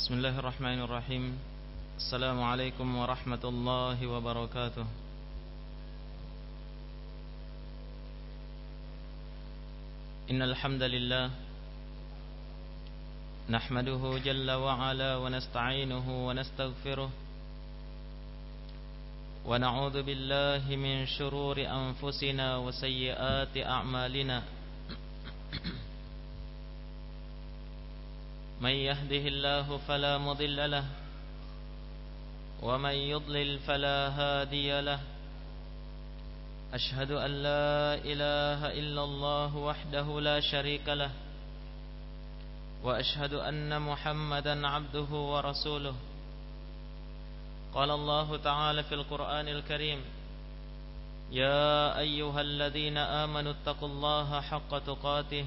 بسم الله الرحمن الرحيم السلام عليكم ورحمة الله وبركاته إن الحمد لله نحمده جل وعلا ونستعينه ونستغفره ونعوذ بالله من شرور أنفسنا وسيئات أعمالنا من يهده الله فلا مضل له ومن يضلل فلا هادي له. أشهد أن لا إله إلا الله وحده لا شريك له وأشهد أن محمدا عبده ورسوله. قال الله تعالى في القرآن الكريم يا أيها الذين آمنوا اتقوا الله حق تقاته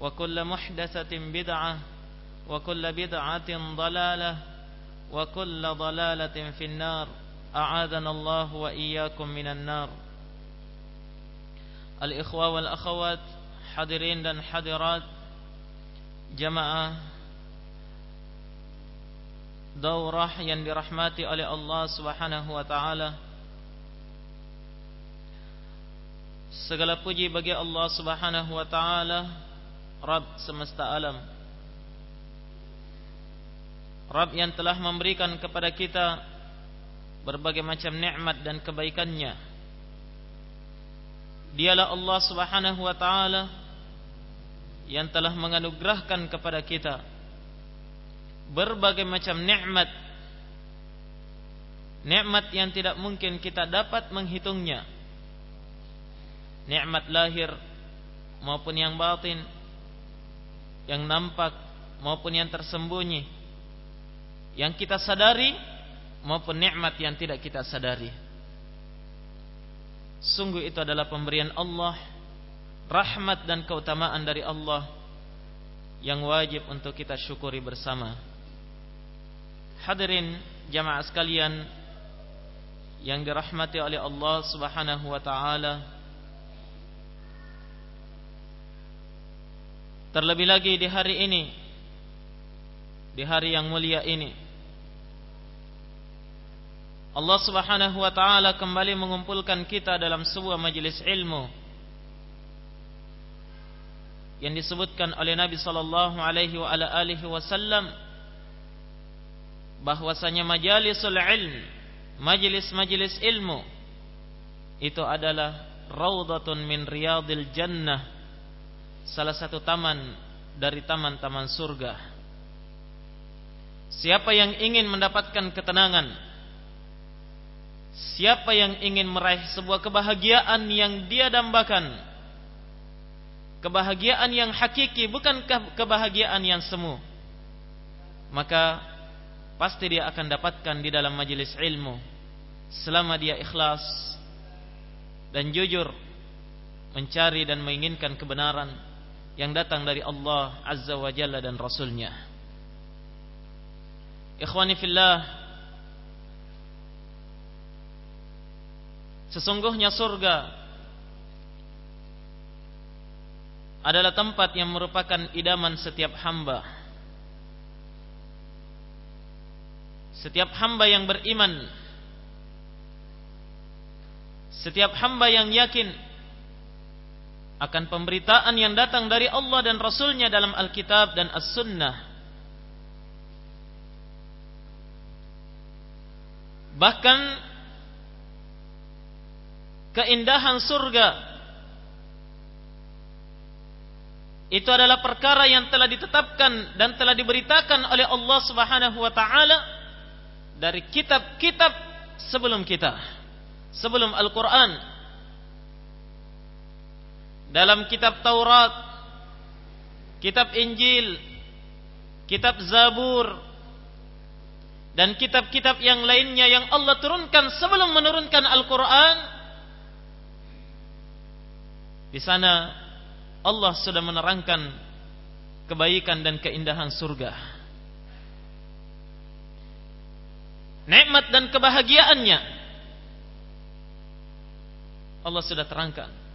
وكل محدثة بدعة وكل بدعة ضلالة وكل ضلالة في النار. أعاذنا الله وإياكم من النار. الإخوة والأخوات حضرين dan حضرات جماعة daurah yang dirahmati oleh Allah Subhanahu wa taala. Segala puji bagi Allah Subhanahu wa taala. Rabb semesta alam. Rabb yang telah memberikan kepada kita berbagai macam nikmat dan kebaikannya. Dialah Allah Subhanahu wa taala yang telah menganugerahkan kepada kita berbagai macam nikmat. Nikmat yang tidak mungkin kita dapat menghitungnya. Nikmat lahir maupun yang batin yang nampak maupun yang tersembunyi yang kita sadari maupun nikmat yang tidak kita sadari sungguh itu adalah pemberian Allah rahmat dan keutamaan dari Allah yang wajib untuk kita syukuri bersama. Hadirin jamaah sekalian yang dirahmati oleh Allah Subhanahu wa taala. Terlebih lagi di hari ini. Di hari yang mulia ini. Allah Subhanahu wa taala kembali mengumpulkan kita dalam sebuah majelis ilmu yang disebutkan oleh Nabi sallallahu alaihi wa ala alihi wasallam bahwasanya majalisul ilm, majelis-majelis ilmu itu adalah raudhatun min riyadil jannah, salah satu taman dari taman-taman surga. Siapa yang ingin mendapatkan ketenangan, siapa yang ingin meraih sebuah kebahagiaan yang dia dambakan, kebahagiaan yang hakiki bukan kebahagiaan yang semu. Maka pasti dia akan dapatkan di dalam majelis ilmu selama dia ikhlas dan jujur mencari dan menginginkan kebenaran yang datang dari Allah Azza wa Jalla dan Rasulnya Ikhwani fillah Sesungguhnya surga adalah tempat yang merupakan idaman setiap hamba. Setiap hamba yang beriman, setiap hamba yang yakin akan pemberitaan yang datang dari Allah dan Rasulnya dalam Alkitab dan As-Sunnah. Bahkan keindahan surga itu adalah perkara yang telah ditetapkan dan telah diberitakan oleh Allah Subhanahu wa taala dari kitab-kitab sebelum kita, sebelum Al-Qur'an. Dalam kitab Taurat, kitab Injil, kitab Zabur, dan kitab-kitab yang lainnya yang Allah turunkan sebelum menurunkan Al-Quran di sana Allah sudah menerangkan kebaikan dan keindahan surga. Nikmat dan kebahagiaannya Allah sudah terangkan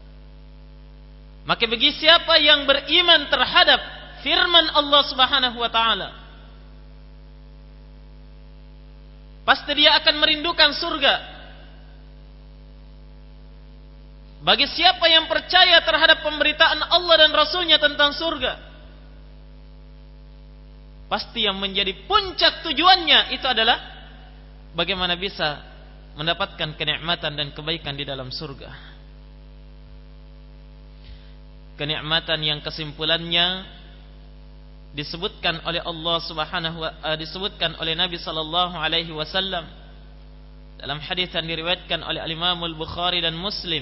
maka bagi siapa yang beriman terhadap firman Allah Subhanahu wa taala pasti dia akan merindukan surga. Bagi siapa yang percaya terhadap pemberitaan Allah dan Rasulnya tentang surga, pasti yang menjadi puncak tujuannya itu adalah bagaimana bisa mendapatkan kenikmatan dan kebaikan di dalam surga. Kenikmatan yang kesimpulannya disebutkan oleh Allah Subhanahu wa uh, disebutkan oleh Nabi sallallahu alaihi wasallam. Dalam hadis yang diriwayatkan oleh Imam Al-Bukhari dan Muslim.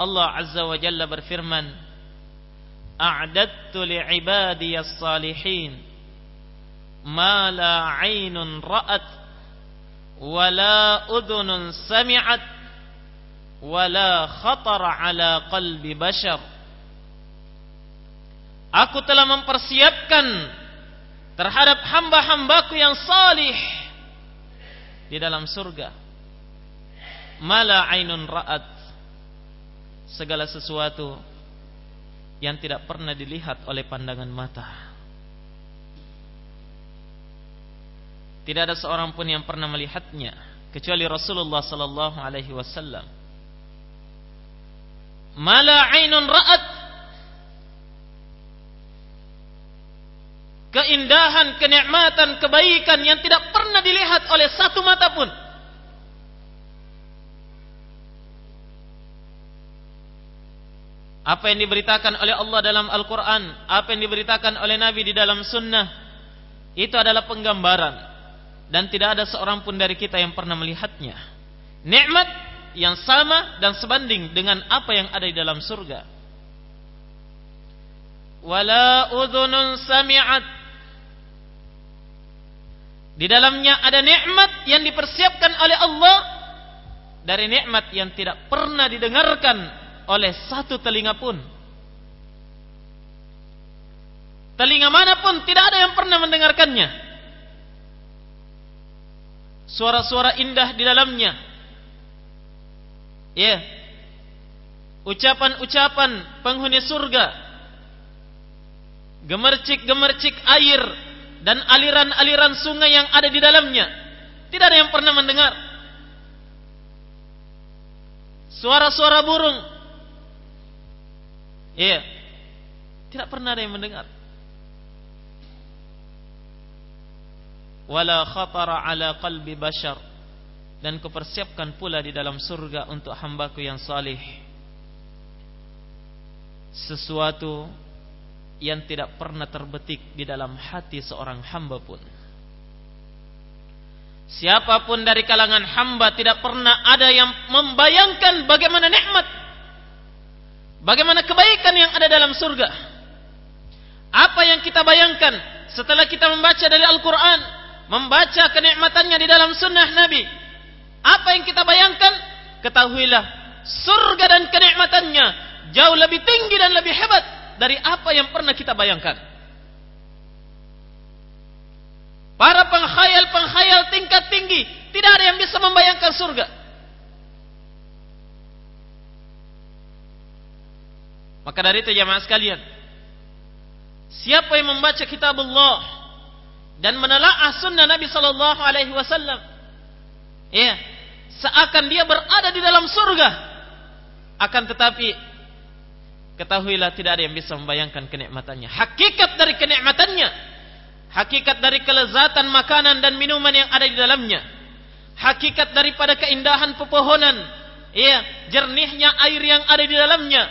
Allah Azza wa Jalla berfirman A'dadtu li'ibadiyas salihin ma la 'ainun ra'at wa la udhunun sami'at wa la khatara 'ala qalbi bashar Aku telah mempersiapkan terhadap hamba-hambaku yang salih di dalam surga. Mala ainun ra'at segala sesuatu yang tidak pernah dilihat oleh pandangan mata. Tidak ada seorang pun yang pernah melihatnya kecuali Rasulullah sallallahu alaihi wasallam. Mala ainun ra'at keindahan, kenikmatan, kebaikan yang tidak pernah dilihat oleh satu mata pun. Apa yang diberitakan oleh Allah dalam Al-Quran, apa yang diberitakan oleh Nabi di dalam Sunnah, itu adalah penggambaran dan tidak ada seorang pun dari kita yang pernah melihatnya. Nikmat yang sama dan sebanding dengan apa yang ada di dalam surga. Wala udhunun sami'at di dalamnya ada nikmat yang dipersiapkan oleh Allah dari nikmat yang tidak pernah didengarkan oleh satu telinga pun. Telinga mana pun tidak ada yang pernah mendengarkannya. Suara-suara indah di dalamnya. Ya. Ucapan-ucapan penghuni surga. Gemercik-gemercik air dan aliran-aliran sungai yang ada di dalamnya. Tidak ada yang pernah mendengar. Suara-suara burung. Iya. Tidak pernah ada yang mendengar. Wala khatara ala qalbi bashar. Dan kupersiapkan pula di dalam surga untuk hambaku yang salih. Sesuatu yang tidak pernah terbetik di dalam hati seorang hamba pun. Siapa pun dari kalangan hamba tidak pernah ada yang membayangkan bagaimana nikmat, bagaimana kebaikan yang ada dalam surga. Apa yang kita bayangkan setelah kita membaca dari Al-Quran, membaca kenikmatannya di dalam sunnah Nabi. Apa yang kita bayangkan? Ketahuilah, surga dan kenikmatannya jauh lebih tinggi dan lebih hebat dari apa yang pernah kita bayangkan. Para penghayal-penghayal tingkat tinggi tidak ada yang bisa membayangkan surga. Maka dari itu jemaah sekalian, siapa yang membaca kitab Allah dan menelaah sunnah Nabi sallallahu alaihi wasallam, ya, seakan dia berada di dalam surga. Akan tetapi Ketahuilah tidak ada yang bisa membayangkan kenikmatannya. Hakikat dari kenikmatannya. Hakikat dari kelezatan makanan dan minuman yang ada di dalamnya. hakikat daripada keindahan pepohonan, ya, jernihnya air yang ada di dalamnya.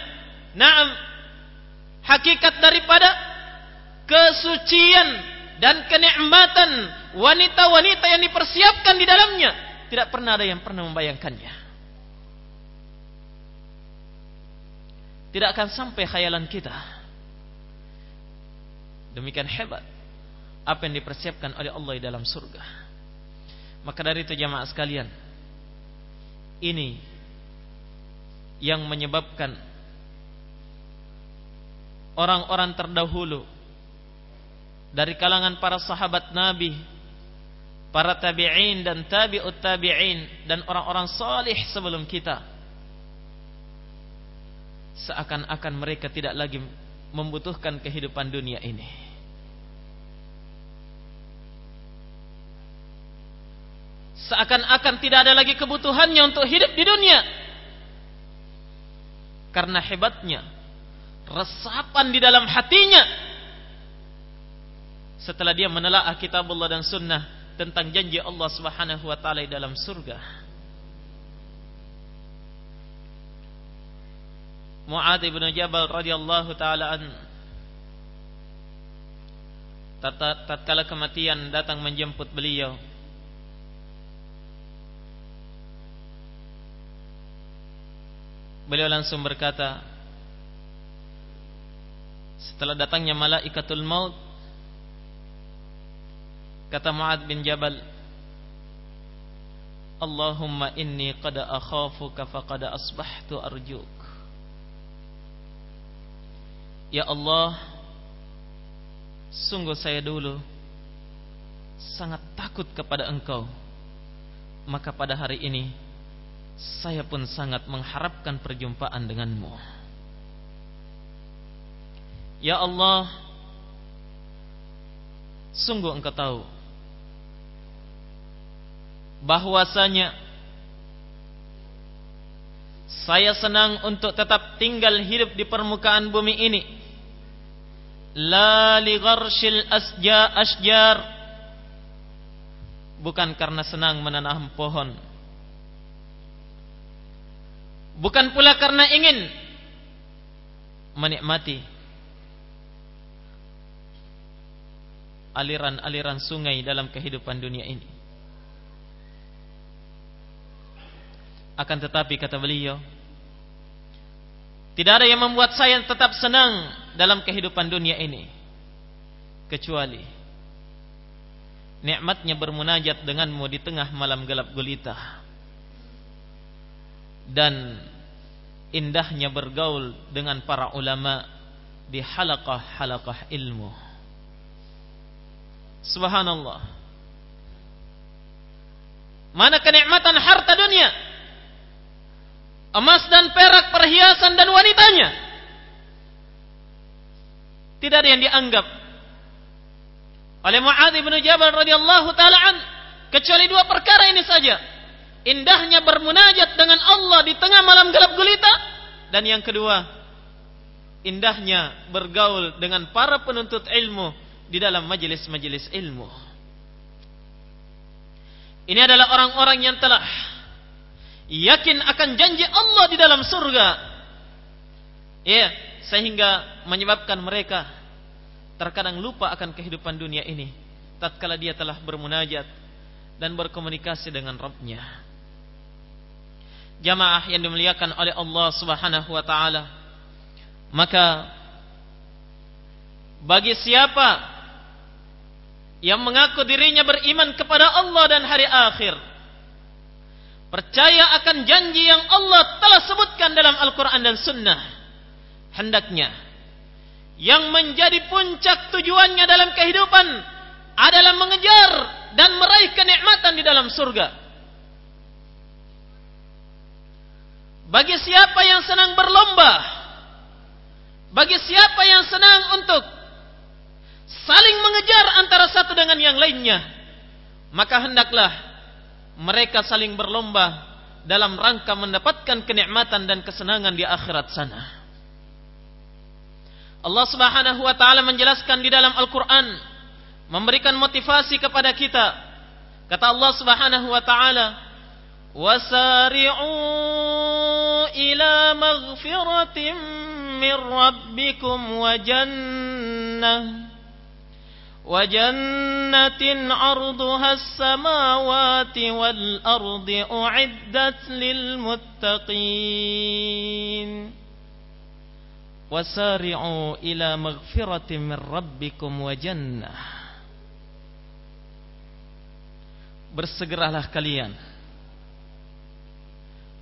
Naam, hakikat daripada kesucian dan kenikmatan wanita-wanita yang dipersiapkan di dalamnya tidak pernah ada yang pernah membayangkannya. Tidak akan sampai khayalan kita. Demikian hebat apa yang dipersiapkan oleh Allah di dalam surga. Maka dari itu jamaah sekalian, ini yang menyebabkan orang-orang terdahulu dari kalangan para sahabat Nabi, para tabi'in dan tabi'ut tabi'in dan orang-orang salih sebelum kita seakan-akan mereka tidak lagi membutuhkan kehidupan dunia ini. Seakan-akan tidak ada lagi kebutuhannya untuk hidup di dunia. Karena hebatnya resapan di dalam hatinya setelah dia menelaah kitabullah dan sunnah tentang janji Allah Subhanahu wa taala dalam surga. Mu'ad ibn Jabal radhiyallahu taala an tatkala kematian datang menjemput beliau Beliau langsung berkata setelah datangnya malaikatul maut kata Muad bin Jabal Allahumma inni qad akhafuka faqad asbahtu arjuk. Ya Allah Sungguh saya dulu Sangat takut kepada engkau. Maka pada hari ini Saya pun sangat mengharapkan perjumpaan denganmu. Ya Allah Sungguh engkau tahu bahwasanya saya senang untuk tetap tinggal hidup di permukaan bumi ini. La li gharshil asja asjar. Bukan karena senang menanam pohon. Bukan pula karena ingin menikmati aliran-aliran sungai dalam kehidupan dunia ini. Akan tetapi kata beliau, tidak ada yang membuat saya tetap senang dalam kehidupan dunia ini kecuali nikmatnya bermunajat denganmu di tengah malam gelap gulita dan indahnya bergaul dengan para ulama di halaqah-halaqah ilmu. Subhanallah. Mana kenikmatan harta dunia? Emas dan perak, perhiasan dan wanitanya. Tidak ada yang dianggap oleh Mu'adz bin Jabal radhiyallahu taala an kecuali dua perkara ini saja. Indahnya bermunajat dengan Allah di tengah malam gelap gulita dan yang kedua, indahnya bergaul dengan para penuntut ilmu di dalam majelis-majelis ilmu. Ini adalah orang-orang yang telah yakin akan janji Allah di dalam surga. Ya, sehingga menyebabkan mereka terkadang lupa akan kehidupan dunia ini tatkala dia telah bermunajat dan berkomunikasi dengan Rabbnya. Jamaah yang dimuliakan oleh Allah Subhanahu wa taala. Maka bagi siapa yang mengaku dirinya beriman kepada Allah dan hari akhir percaya akan janji yang Allah telah sebutkan dalam Al-Quran dan Sunnah. Hendaknya yang menjadi puncak tujuannya dalam kehidupan adalah mengejar dan meraih kenikmatan di dalam surga. Bagi siapa yang senang berlomba bagi siapa yang senang untuk saling mengejar antara satu dengan yang lainnya, maka hendaklah mereka saling berlomba dalam rangka mendapatkan kenikmatan dan kesenangan di akhirat sana. Allah Subhanahu wa taala menjelaskan di dalam Al-Qur'an memberikan motivasi kepada kita Kata Allah Subhanahu wa taala, "Wasari'u ila maghfiratin min rabbikum wa jannah وجنة عرضها السماوات والأرض أعدت للمتقين وسارعوا إلى مغفرة من ربكم وجنة Bersegeralah kalian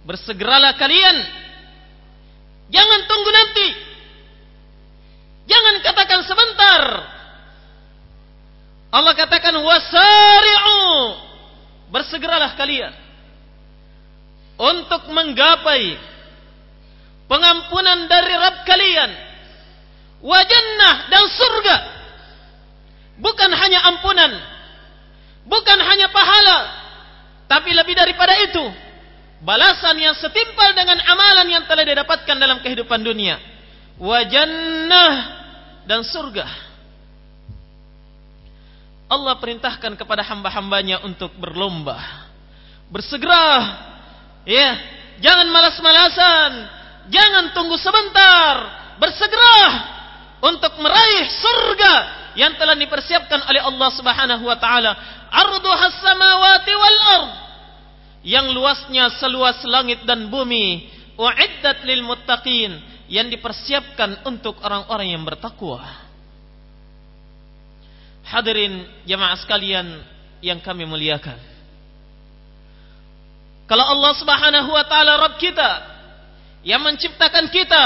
Bersegeralah kalian Jangan tunggu nanti Jangan katakan sebentar Allah katakan wasari'u. Bersegeralah kalian. Untuk menggapai pengampunan dari Rabb kalian. Wajannah dan surga. Bukan hanya ampunan. Bukan hanya pahala. Tapi lebih daripada itu balasan yang setimpal dengan amalan yang telah didapatkan dalam kehidupan dunia. Wajannah dan surga Allah perintahkan kepada hamba-hambanya untuk berlomba. Bersegera. Ya, jangan malas-malasan. Jangan tunggu sebentar. Bersegera untuk meraih surga yang telah dipersiapkan oleh Allah Subhanahu wa taala. Arduhas samawati wal ard. Yang luasnya seluas langit dan bumi. Uiddat lil muttaqin yang dipersiapkan untuk orang-orang yang bertakwa. Hadirin jemaah sekalian yang kami muliakan. Kalau Allah Subhanahu wa taala Rabb kita yang menciptakan kita,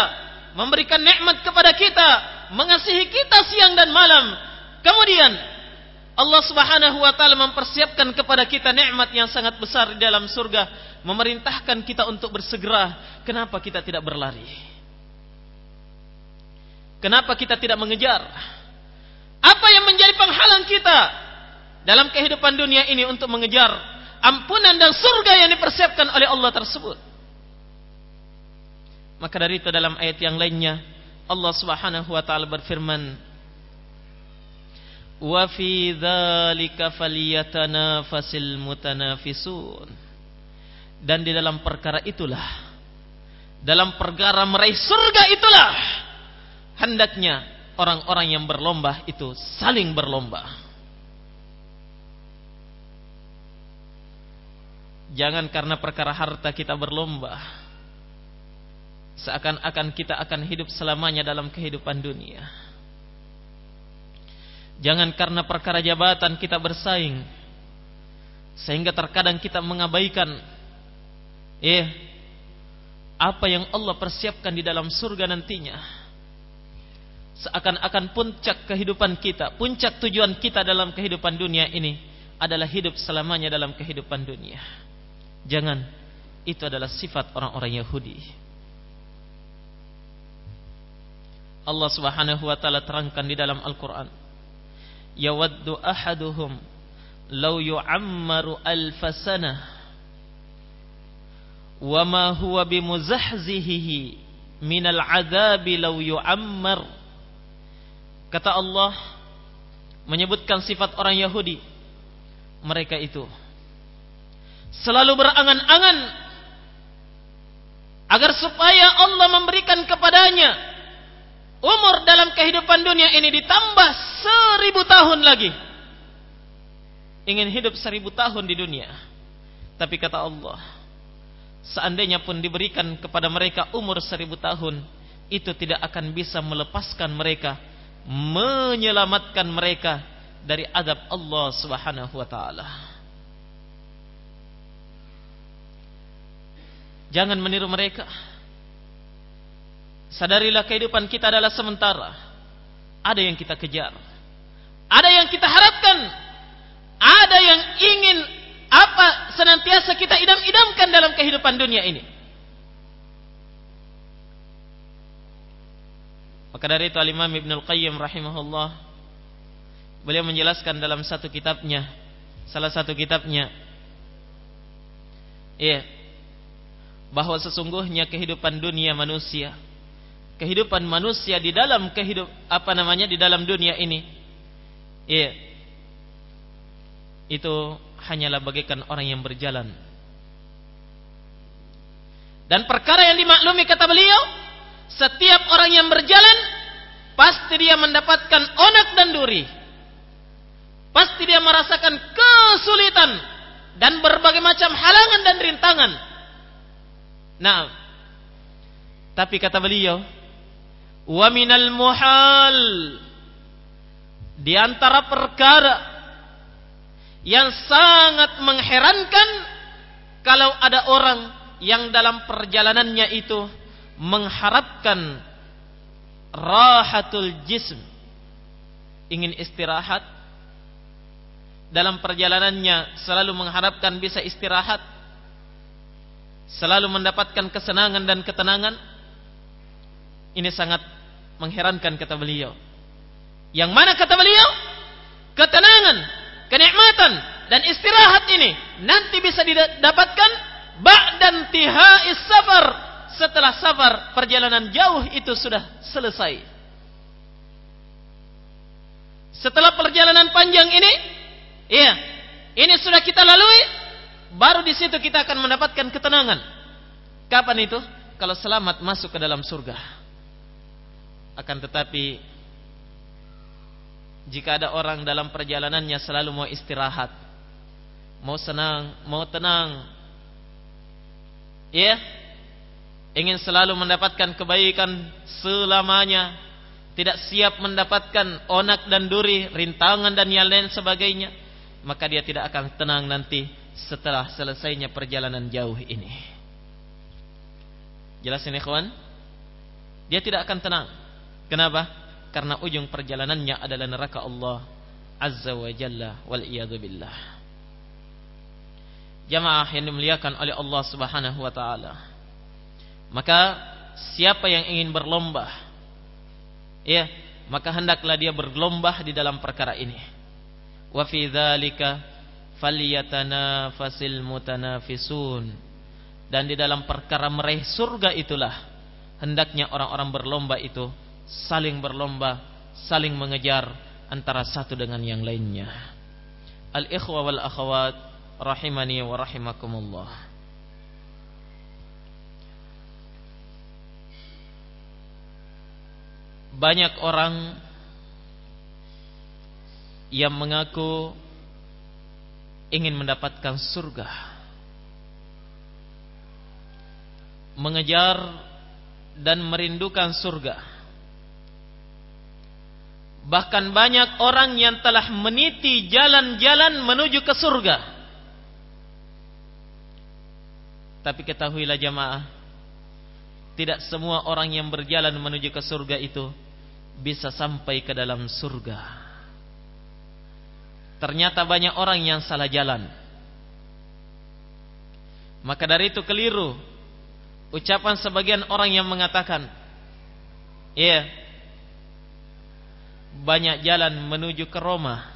memberikan nikmat kepada kita, mengasihi kita siang dan malam, kemudian Allah Subhanahu wa taala mempersiapkan kepada kita nikmat yang sangat besar di dalam surga, memerintahkan kita untuk bersegera. Kenapa kita tidak berlari? Kenapa kita tidak mengejar? Apa yang menjadi penghalang kita dalam kehidupan dunia ini untuk mengejar ampunan dan surga yang dipersiapkan oleh Allah tersebut? Maka dari itu dalam ayat yang lainnya Allah Subhanahu wa taala berfirman Wa fi dzalika falyatanafasil mutanafisun Dan di dalam perkara itulah dalam perkara meraih surga itulah hendaknya orang-orang yang berlomba itu saling berlomba. Jangan karena perkara harta kita berlomba. Seakan-akan kita akan hidup selamanya dalam kehidupan dunia. Jangan karena perkara jabatan kita bersaing. Sehingga terkadang kita mengabaikan eh apa yang Allah persiapkan di dalam surga nantinya seakan-akan puncak kehidupan kita, puncak tujuan kita dalam kehidupan dunia ini adalah hidup selamanya dalam kehidupan dunia. Jangan, itu adalah sifat orang-orang Yahudi. Allah Subhanahu wa taala terangkan di dalam Al-Qur'an. Yawaddu ahaduhum law yu'ammaru alf sanah wa ma huwa bimuzahzihi minal adabi law yu'ammar Kata Allah menyebutkan sifat orang Yahudi. Mereka itu selalu berangan-angan agar supaya Allah memberikan kepadanya umur dalam kehidupan dunia ini ditambah seribu tahun lagi. Ingin hidup seribu tahun di dunia. Tapi kata Allah, seandainya pun diberikan kepada mereka umur seribu tahun, itu tidak akan bisa melepaskan mereka menyelamatkan mereka dari adab Allah Subhanahu wa taala. Jangan meniru mereka. Sadarilah kehidupan kita adalah sementara. Ada yang kita kejar. Ada yang kita harapkan. Ada yang ingin apa senantiasa kita idam-idamkan dalam kehidupan dunia ini. Maka dari itu Al-Imam Ibn Al-Qayyim rahimahullah beliau menjelaskan dalam satu kitabnya, salah satu kitabnya, ya, bahwa sesungguhnya kehidupan dunia manusia, kehidupan manusia di dalam kehidup apa namanya di dalam dunia ini, ya, itu hanyalah bagaikan orang yang berjalan. Dan perkara yang dimaklumi kata beliau, setiap orang yang berjalan pasti dia mendapatkan onak dan duri. Pasti dia merasakan kesulitan dan berbagai macam halangan dan rintangan. Nah, tapi kata beliau, wa minal muhal di antara perkara yang sangat mengherankan kalau ada orang yang dalam perjalanannya itu mengharapkan rahatul jism. Ingin istirahat. Dalam perjalanannya selalu mengharapkan bisa istirahat. Selalu mendapatkan kesenangan dan ketenangan. Ini sangat mengherankan kata beliau. Yang mana kata beliau? Ketenangan kenikmatan dan istirahat ini nanti bisa didapatkan ba'dan tihais safar setelah safar perjalanan jauh itu sudah selesai. Setelah perjalanan panjang ini, iya, ini sudah kita lalui, baru di situ kita akan mendapatkan ketenangan. Kapan itu? Kalau selamat masuk ke dalam surga. Akan tetapi jika ada orang dalam perjalanannya selalu mau istirahat, mau senang, mau tenang, ya, ingin selalu mendapatkan kebaikan selamanya, tidak siap mendapatkan onak dan duri, rintangan dan yang lain sebagainya, maka dia tidak akan tenang nanti setelah selesainya perjalanan jauh ini. Jelas ini kawan? Dia tidak akan tenang. Kenapa? Karena ujung perjalanannya adalah neraka Allah Azza wa Jalla wal billah. Jamaah yang dimuliakan oleh Allah Subhanahu wa taala. Maka siapa yang ingin berlomba ya, maka hendaklah dia berlomba di dalam perkara ini. Wa fi dzalika falyatanafasil mutanafisun. Dan di dalam perkara meraih surga itulah hendaknya orang-orang berlomba itu saling berlomba, saling mengejar antara satu dengan yang lainnya. Al-ikhwa wal akhawat rahimani wa rahimakumullah. Banyak orang yang mengaku ingin mendapatkan surga. Mengejar dan merindukan surga. Bahkan banyak orang yang telah meniti jalan-jalan menuju ke surga. Tapi ketahuilah jamaah tidak semua orang yang berjalan menuju ke surga itu bisa sampai ke dalam surga. Ternyata banyak orang yang salah jalan. Maka dari itu keliru ucapan sebagian orang yang mengatakan, "Iya, banyak jalan menuju ke Roma."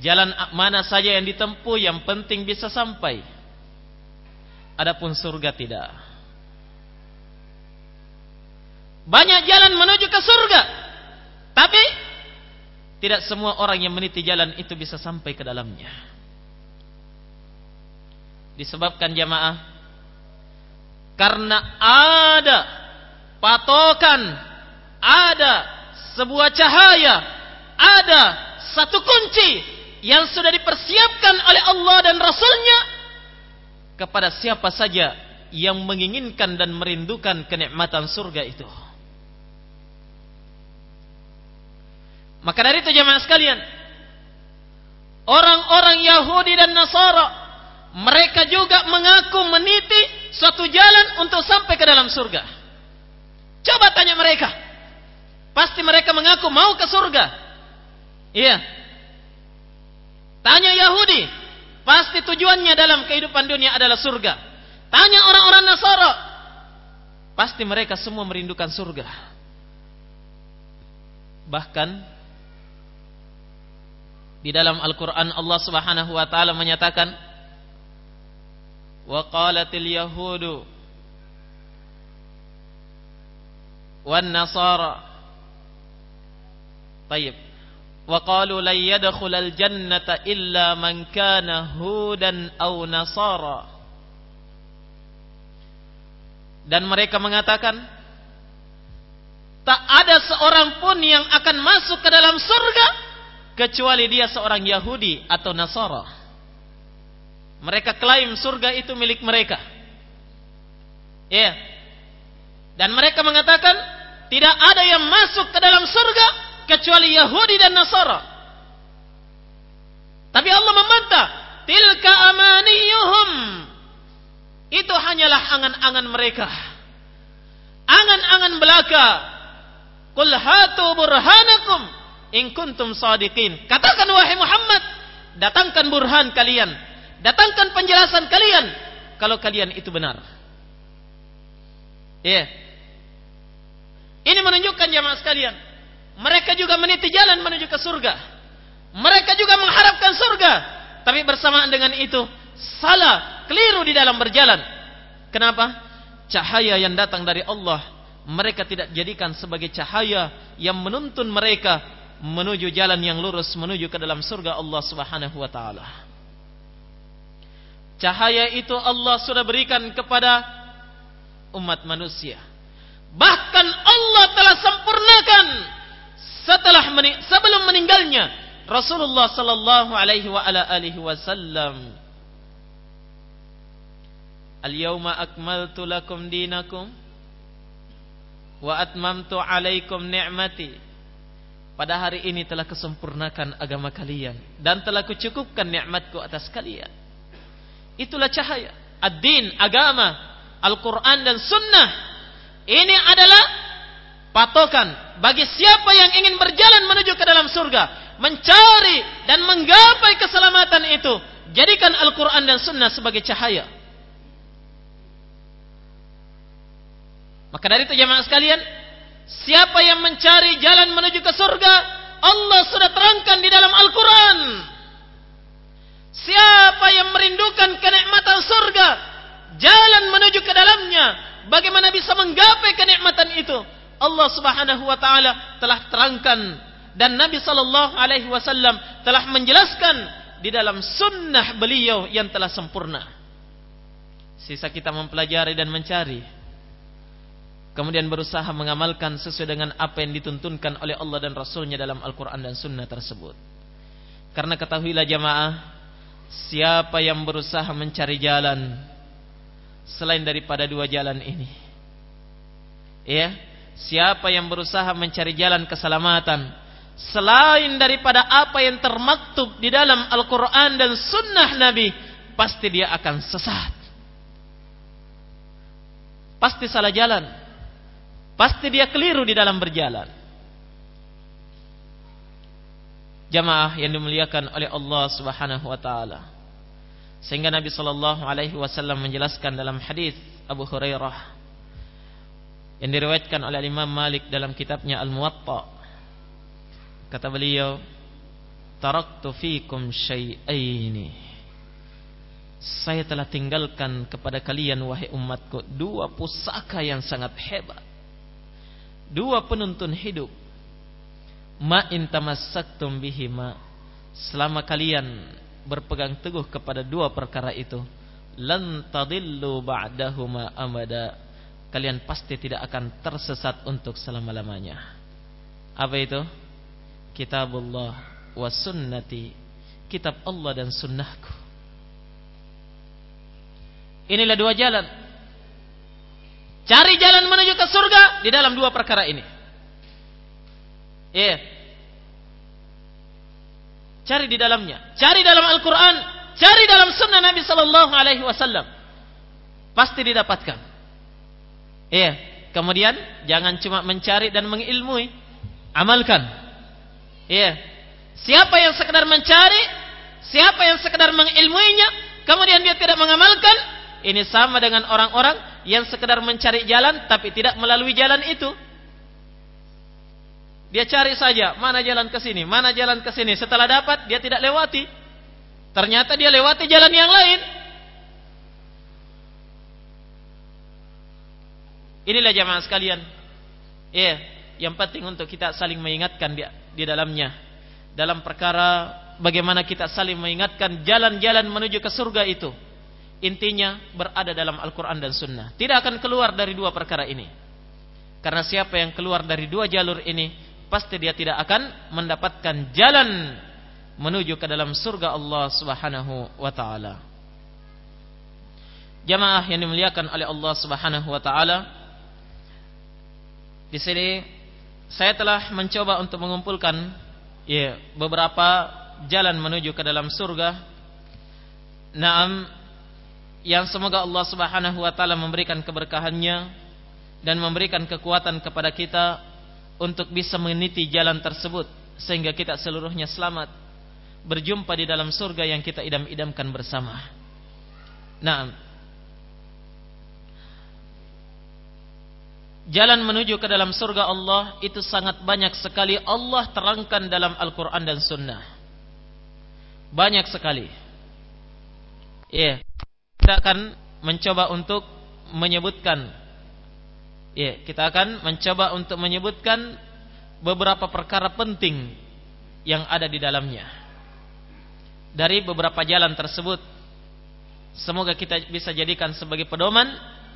Jalan mana saja yang ditempuh yang penting bisa sampai. Adapun surga tidak. Banyak jalan menuju ke surga. Tapi tidak semua orang yang meniti jalan itu bisa sampai ke dalamnya. Disebabkan jamaah karena ada patokan, ada sebuah cahaya, ada satu kunci yang sudah dipersiapkan oleh Allah dan Rasulnya kepada siapa saja yang menginginkan dan merindukan kenikmatan surga itu. Maka dari itu jemaah sekalian, orang-orang Yahudi dan Nasara mereka juga mengaku meniti suatu jalan untuk sampai ke dalam surga. Coba tanya mereka. Pasti mereka mengaku mau ke surga. Iya. Tanya Yahudi, Pasti tujuannya dalam kehidupan dunia adalah surga. Tanya orang-orang Nasara. Pasti mereka semua merindukan surga. Bahkan di dalam Al-Qur'an Allah Subhanahu wa taala menyatakan wa qalatil yahudu wan nasara Tayyib qalu la yadkhulal jannata illa man kana hudan aw nasara dan mereka mengatakan tak ada seorang pun yang akan masuk ke dalam surga kecuali dia seorang Yahudi atau Nasara. Mereka klaim surga itu milik mereka. Ya. Dan mereka mengatakan tidak ada yang masuk ke dalam surga kecuali Yahudi dan Nasara. Tapi Allah membantah, tilka amaniyuhum. Itu hanyalah angan-angan mereka. Angan-angan belaka. Qul hatu burhanakum in kuntum sadiqin. Katakan wahai Muhammad, datangkan burhan kalian, datangkan penjelasan kalian kalau kalian itu benar. Ya. Yeah. Ini menunjukkan jamaah sekalian, mereka juga meniti jalan menuju ke surga. Mereka juga mengharapkan surga, tapi bersamaan dengan itu salah, keliru di dalam berjalan. Kenapa? Cahaya yang datang dari Allah mereka tidak jadikan sebagai cahaya yang menuntun mereka menuju jalan yang lurus menuju ke dalam surga Allah Subhanahu wa taala. Cahaya itu Allah sudah berikan kepada umat manusia. Bahkan Allah telah sempurnakan setelah sebelum meninggalnya Rasulullah sallallahu alaihi wa ala alihi wasallam. Al-yawma akmaltu lakum dinakum wa atmamtu alaikum ni'mati. Pada hari ini telah kesempurnakan agama kalian dan telah kucukupkan nikmatku atas kalian. Itulah cahaya ad-din agama Al-Quran dan Sunnah. Ini adalah patokan bagi siapa yang ingin berjalan menuju ke dalam surga mencari dan menggapai keselamatan itu jadikan Al-Quran dan Sunnah sebagai cahaya Maka dari itu jemaah sekalian, siapa yang mencari jalan menuju ke surga, Allah sudah terangkan di dalam Al-Quran. Siapa yang merindukan kenikmatan surga, jalan menuju ke dalamnya, bagaimana bisa menggapai kenikmatan itu? Allah Subhanahu wa taala telah terangkan dan Nabi sallallahu alaihi wasallam telah menjelaskan di dalam sunnah beliau yang telah sempurna. Sisa kita mempelajari dan mencari kemudian berusaha mengamalkan sesuai dengan apa yang dituntunkan oleh Allah dan Rasulnya dalam Al-Quran dan Sunnah tersebut. Karena ketahuilah jamaah, siapa yang berusaha mencari jalan selain daripada dua jalan ini, ya, siapa yang berusaha mencari jalan keselamatan selain daripada apa yang termaktub di dalam Al-Quran dan Sunnah Nabi, pasti dia akan sesat. Pasti salah jalan Pasti dia keliru di dalam berjalan. Jamaah yang dimuliakan oleh Allah Subhanahu wa taala. Sehingga Nabi sallallahu alaihi wasallam menjelaskan dalam hadis Abu Hurairah yang diriwayatkan oleh Imam Malik dalam kitabnya Al-Muwatta. Kata beliau, "Taraktu fikum syai'aini." Saya telah tinggalkan kepada kalian wahai umatku dua pusaka yang sangat hebat dua penuntun hidup ma in tamassaktum bihima selama kalian berpegang teguh kepada dua perkara itu lan tadillu ba'dahuma amada kalian pasti tidak akan tersesat untuk selama-lamanya apa itu kitabullah wa sunnati kitab Allah dan sunnahku inilah dua jalan Cari jalan menuju ke surga di dalam dua perkara ini. Iya. Yeah. Cari di dalamnya. Cari dalam Al-Quran. Cari dalam sunnah Nabi Sallallahu Alaihi Wasallam. Pasti didapatkan. Iya. Kemudian jangan cuma mencari dan mengilmui. Amalkan. Iya. Siapa yang sekedar mencari, siapa yang sekedar mengilmuinya, kemudian dia tidak mengamalkan, ini sama dengan orang-orang yang sekedar mencari jalan tapi tidak melalui jalan itu. Dia cari saja mana jalan ke sini, mana jalan ke sini. Setelah dapat dia tidak lewati. Ternyata dia lewati jalan yang lain. Inilah jamaah sekalian. Ya, yeah, yang penting untuk kita saling mengingatkan di, di dalamnya. dalam perkara bagaimana kita saling mengingatkan jalan-jalan menuju ke surga itu. Intinya berada dalam Al-Quran dan Sunnah. Tidak akan keluar dari dua perkara ini. Karena siapa yang keluar dari dua jalur ini, pasti dia tidak akan mendapatkan jalan menuju ke dalam surga Allah Subhanahu wa taala. Jamaah yang dimuliakan oleh Allah Subhanahu wa taala. Di sini saya telah mencoba untuk mengumpulkan ya beberapa jalan menuju ke dalam surga. Naam yang semoga Allah Subhanahu wa taala memberikan keberkahannya dan memberikan kekuatan kepada kita untuk bisa meniti jalan tersebut sehingga kita seluruhnya selamat berjumpa di dalam surga yang kita idam-idamkan bersama. Nah, jalan menuju ke dalam surga Allah itu sangat banyak sekali Allah terangkan dalam Al-Quran dan Sunnah. Banyak sekali. Ya, yeah. kita akan mencoba untuk menyebutkan. Ya, yeah. kita akan mencoba untuk menyebutkan beberapa perkara penting yang ada di dalamnya dari beberapa jalan tersebut. Semoga kita bisa jadikan sebagai pedoman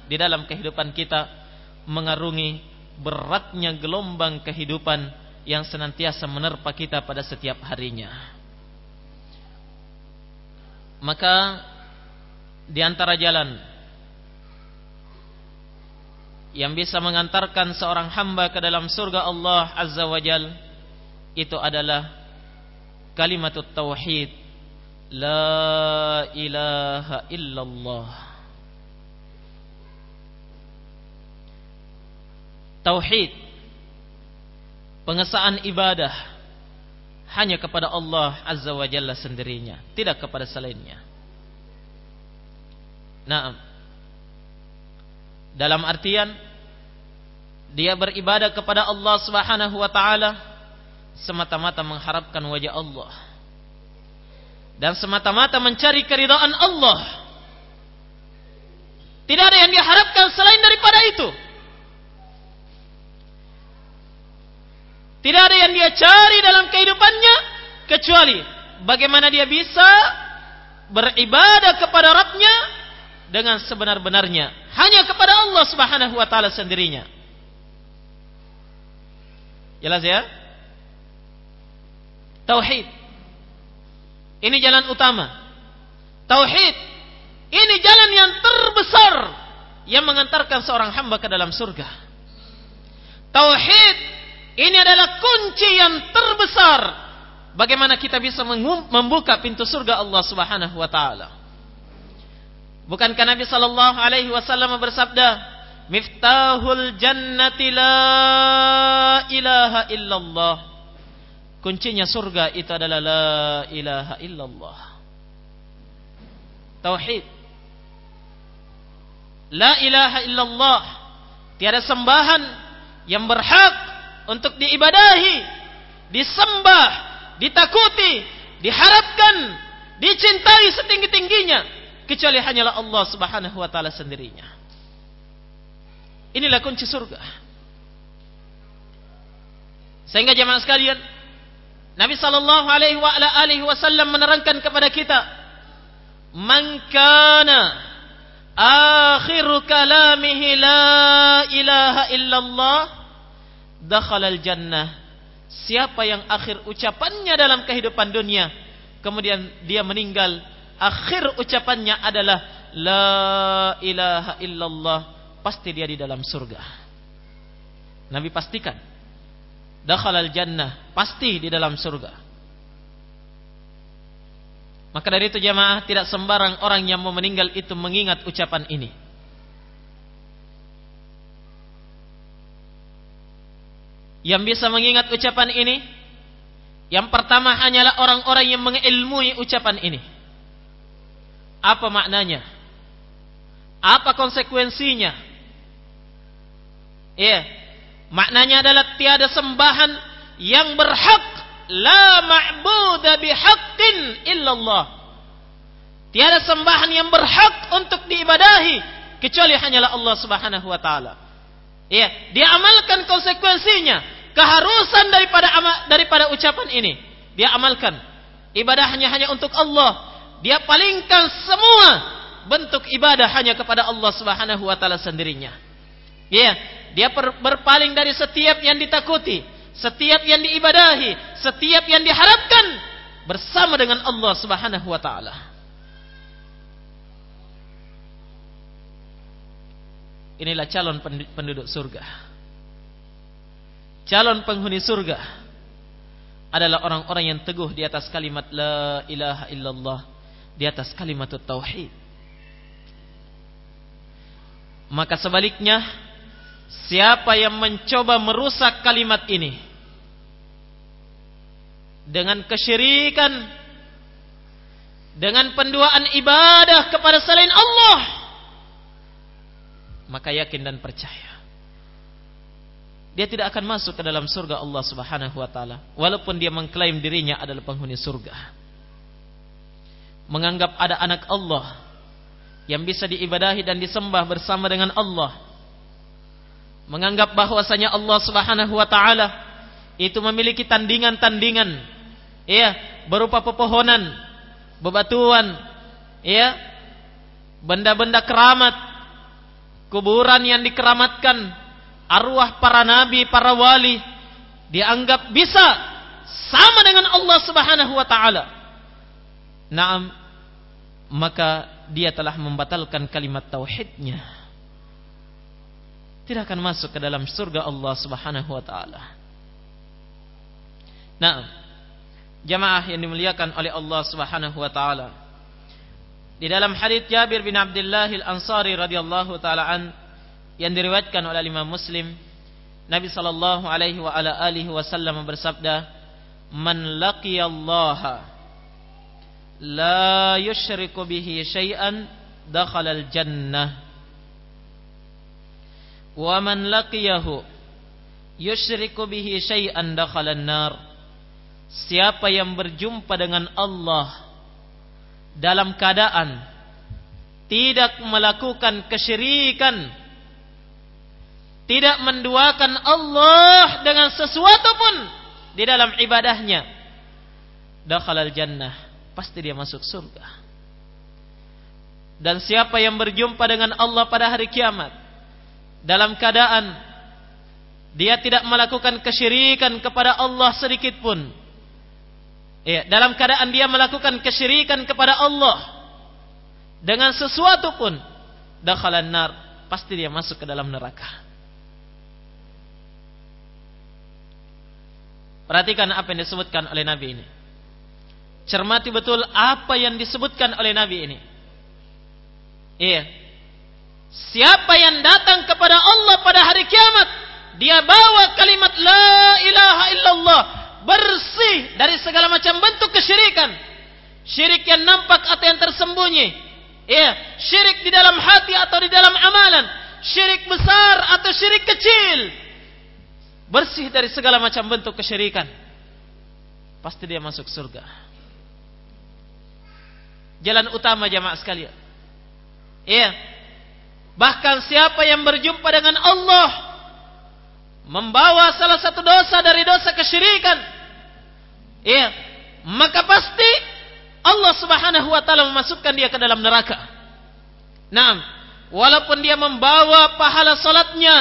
di dalam kehidupan kita mengarungi beratnya gelombang kehidupan yang senantiasa menerpa kita pada setiap harinya. Maka di antara jalan yang bisa mengantarkan seorang hamba ke dalam surga Allah Azza wa Jal itu adalah kalimat tauhid La ilaha illallah Tauhid Pengesaan ibadah Hanya kepada Allah Azza wa Jalla sendirinya Tidak kepada selainnya Nah Dalam artian Dia beribadah kepada Allah subhanahu wa ta'ala Semata-mata mengharapkan wajah Allah dan semata-mata mencari keridhaan Allah. Tidak ada yang diharapkan selain daripada itu. Tidak ada yang dia cari dalam kehidupannya kecuali bagaimana dia bisa beribadah kepada Rabbnya dengan sebenar-benarnya hanya kepada Allah Subhanahu wa taala sendirinya. Jelas ya? Tauhid ini jalan utama. Tauhid. Ini jalan yang terbesar yang mengantarkan seorang hamba ke dalam surga. Tauhid ini adalah kunci yang terbesar bagaimana kita bisa membuka pintu surga Allah Subhanahu wa taala. Bukankah Nabi sallallahu alaihi wasallam bersabda, "Miftahul jannati la ilaha illallah." Kuncinya surga itu adalah la ilaha illallah. Tauhid. La ilaha illallah. Tiada sembahan yang berhak untuk diibadahi, disembah, ditakuti, diharapkan, dicintai setinggi-tingginya kecuali hanyalah Allah Subhanahu wa taala sendirinya. Inilah kunci surga. Sehingga jemaah sekalian, Nabi sallallahu alaihi wasallam menerangkan kepada kita, "Man kana akhiru kalamihi la ilaha illallah, dakhala al-jannah." Siapa yang akhir ucapannya dalam kehidupan dunia, kemudian dia meninggal, akhir ucapannya adalah la ilaha illallah, pasti dia di dalam surga. Nabi pastikan dakhalal jannah, pasti di dalam surga. Maka dari itu jamaah tidak sembarang orang yang mau meninggal itu mengingat ucapan ini. Yang bisa mengingat ucapan ini yang pertama hanyalah orang-orang yang mengilmui ucapan ini. Apa maknanya? Apa konsekuensinya? Iya, Maknanya adalah tiada sembahan yang berhak la ma'budu bihaqqin illallah. Tiada sembahan yang berhak untuk diibadahi kecuali hanyalah Allah Subhanahu wa taala. Ya, dia amalkan konsekuensinya, keharusan daripada daripada ucapan ini. dia amalkan. Ibadahnya hanya untuk Allah. Dia palingkan semua bentuk ibadah hanya kepada Allah Subhanahu wa taala sendirinya. Ya, dia berpaling dari setiap yang ditakuti, setiap yang diibadahi, setiap yang diharapkan bersama dengan Allah Subhanahu wa taala. Inilah calon penduduk surga. Calon penghuni surga adalah orang-orang yang teguh di atas kalimat la ilaha illallah di atas kalimat tauhid. Maka sebaliknya, siapa yang mencoba merusak kalimat ini dengan kesyirikan, dengan penduaan ibadah kepada selain Allah, maka yakin dan percaya. Dia tidak akan masuk ke dalam surga Allah Subhanahu wa taala. Walaupun dia mengklaim dirinya adalah penghuni surga. Menganggap ada anak Allah yang bisa diibadahi dan disembah bersama dengan Allah. Menganggap bahwasanya Allah Subhanahu wa taala itu memiliki tandingan-tandingan ya berupa pepohonan bebatuan ya benda-benda keramat kuburan yang dikeramatkan arwah para nabi para wali dianggap bisa sama dengan Allah Subhanahu wa taala Naam maka dia telah membatalkan kalimat tauhidnya. Tidak akan masuk ke dalam surga Allah Subhanahu wa taala. Nah, jamaah yang dimuliakan oleh Allah Subhanahu wa taala. Di dalam hadis Jabir bin Abdullah Al-Ansari radhiyallahu taala an yang diriwayatkan oleh Imam Muslim, Nabi sallallahu alaihi wa ala alihi wasallam bersabda, "Man laqiyallaha la yushriku bihi syai'an dakhala al-jannah. Wa man laqiyahu yushriku bihi syai'an dakhala an-nar. Siapa yang berjumpa dengan Allah dalam keadaan tidak melakukan kesyirikan tidak menduakan Allah dengan sesuatu pun di dalam ibadahnya dakhalal jannah pasti dia masuk surga. Dan siapa yang berjumpa dengan Allah pada hari kiamat dalam keadaan dia tidak melakukan kesyirikan kepada Allah sedikit pun. Ya, dalam keadaan dia melakukan kesyirikan kepada Allah dengan sesuatu pun dakhalan nar, pasti dia masuk ke dalam neraka. Perhatikan apa yang disebutkan oleh Nabi ini. Cermati betul apa yang disebutkan oleh Nabi ini. Iya. Siapa yang datang kepada Allah pada hari kiamat, dia bawa kalimat la ilaha illallah, bersih dari segala macam bentuk kesyirikan. Syirik yang nampak atau yang tersembunyi. Iya, syirik di dalam hati atau di dalam amalan, syirik besar atau syirik kecil. Bersih dari segala macam bentuk kesyirikan. Pasti dia masuk surga jalan utama jamaah sekalian. Iya. Bahkan siapa yang berjumpa dengan Allah membawa salah satu dosa dari dosa kesyirikan, iya, maka pasti Allah Subhanahu wa taala memasukkan dia ke dalam neraka. Nah, walaupun dia membawa pahala salatnya,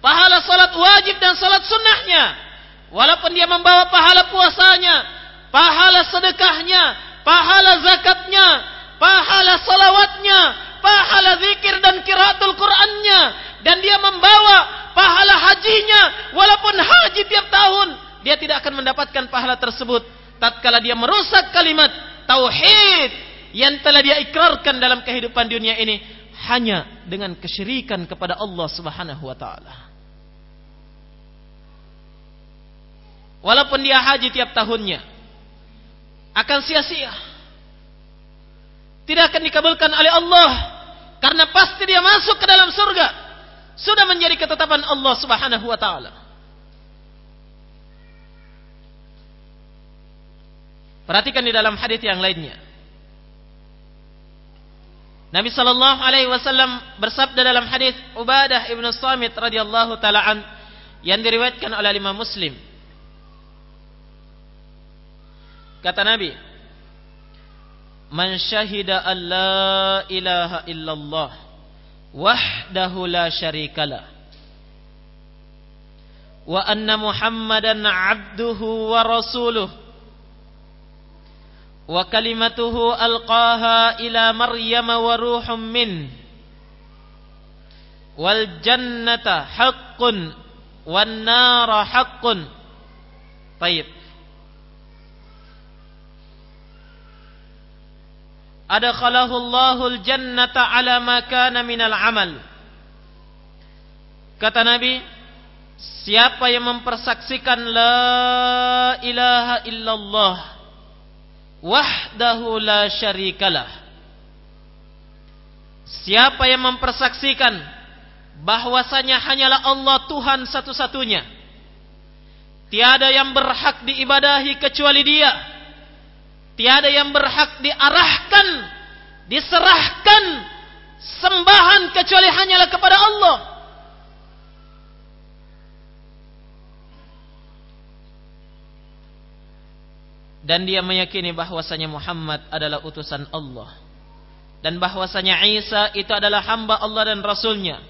pahala salat wajib dan salat sunnahnya, walaupun dia membawa pahala puasanya, pahala sedekahnya, pahala zakatnya, pahala salawatnya, pahala zikir dan kiraatul Qur'annya, dan dia membawa pahala hajinya, walaupun haji tiap tahun, dia tidak akan mendapatkan pahala tersebut. Tatkala dia merusak kalimat tauhid yang telah dia ikrarkan dalam kehidupan dunia ini hanya dengan kesyirikan kepada Allah Subhanahu wa taala. Walaupun dia haji tiap tahunnya, akan sia-sia. Tidak akan dikabulkan oleh Allah karena pasti dia masuk ke dalam surga. Sudah menjadi ketetapan Allah Subhanahu wa taala. Perhatikan di dalam hadis yang lainnya. Nabi sallallahu alaihi wasallam bersabda dalam hadis Ubadah ibnu Samit radhiyallahu taala an yang diriwayatkan oleh Imam Muslim Kata Nabi, "Man syahida an la ilaha illallah wahdahu la syarikalah. Wa anna Muhammadan 'abduhu wa rasuluh. Wa kalimatuhu alqaha ila Maryam wa ruhum min. Wal jannata haqqun nara haqqun." Adkhalahu Allahul jannata ala ma kana minal amal. Kata Nabi, siapa yang mempersaksikan la ilaha illallah wahdahu la syarikalah. Siapa yang mempersaksikan bahwasanya hanyalah Allah Tuhan satu-satunya. Tiada yang berhak diibadahi kecuali Dia Tiada yang berhak diarahkan, diserahkan sembahan kecuali hanyalah kepada Allah. Dan dia meyakini bahwasanya Muhammad adalah utusan Allah. Dan bahwasanya Isa itu adalah hamba Allah dan Rasulnya.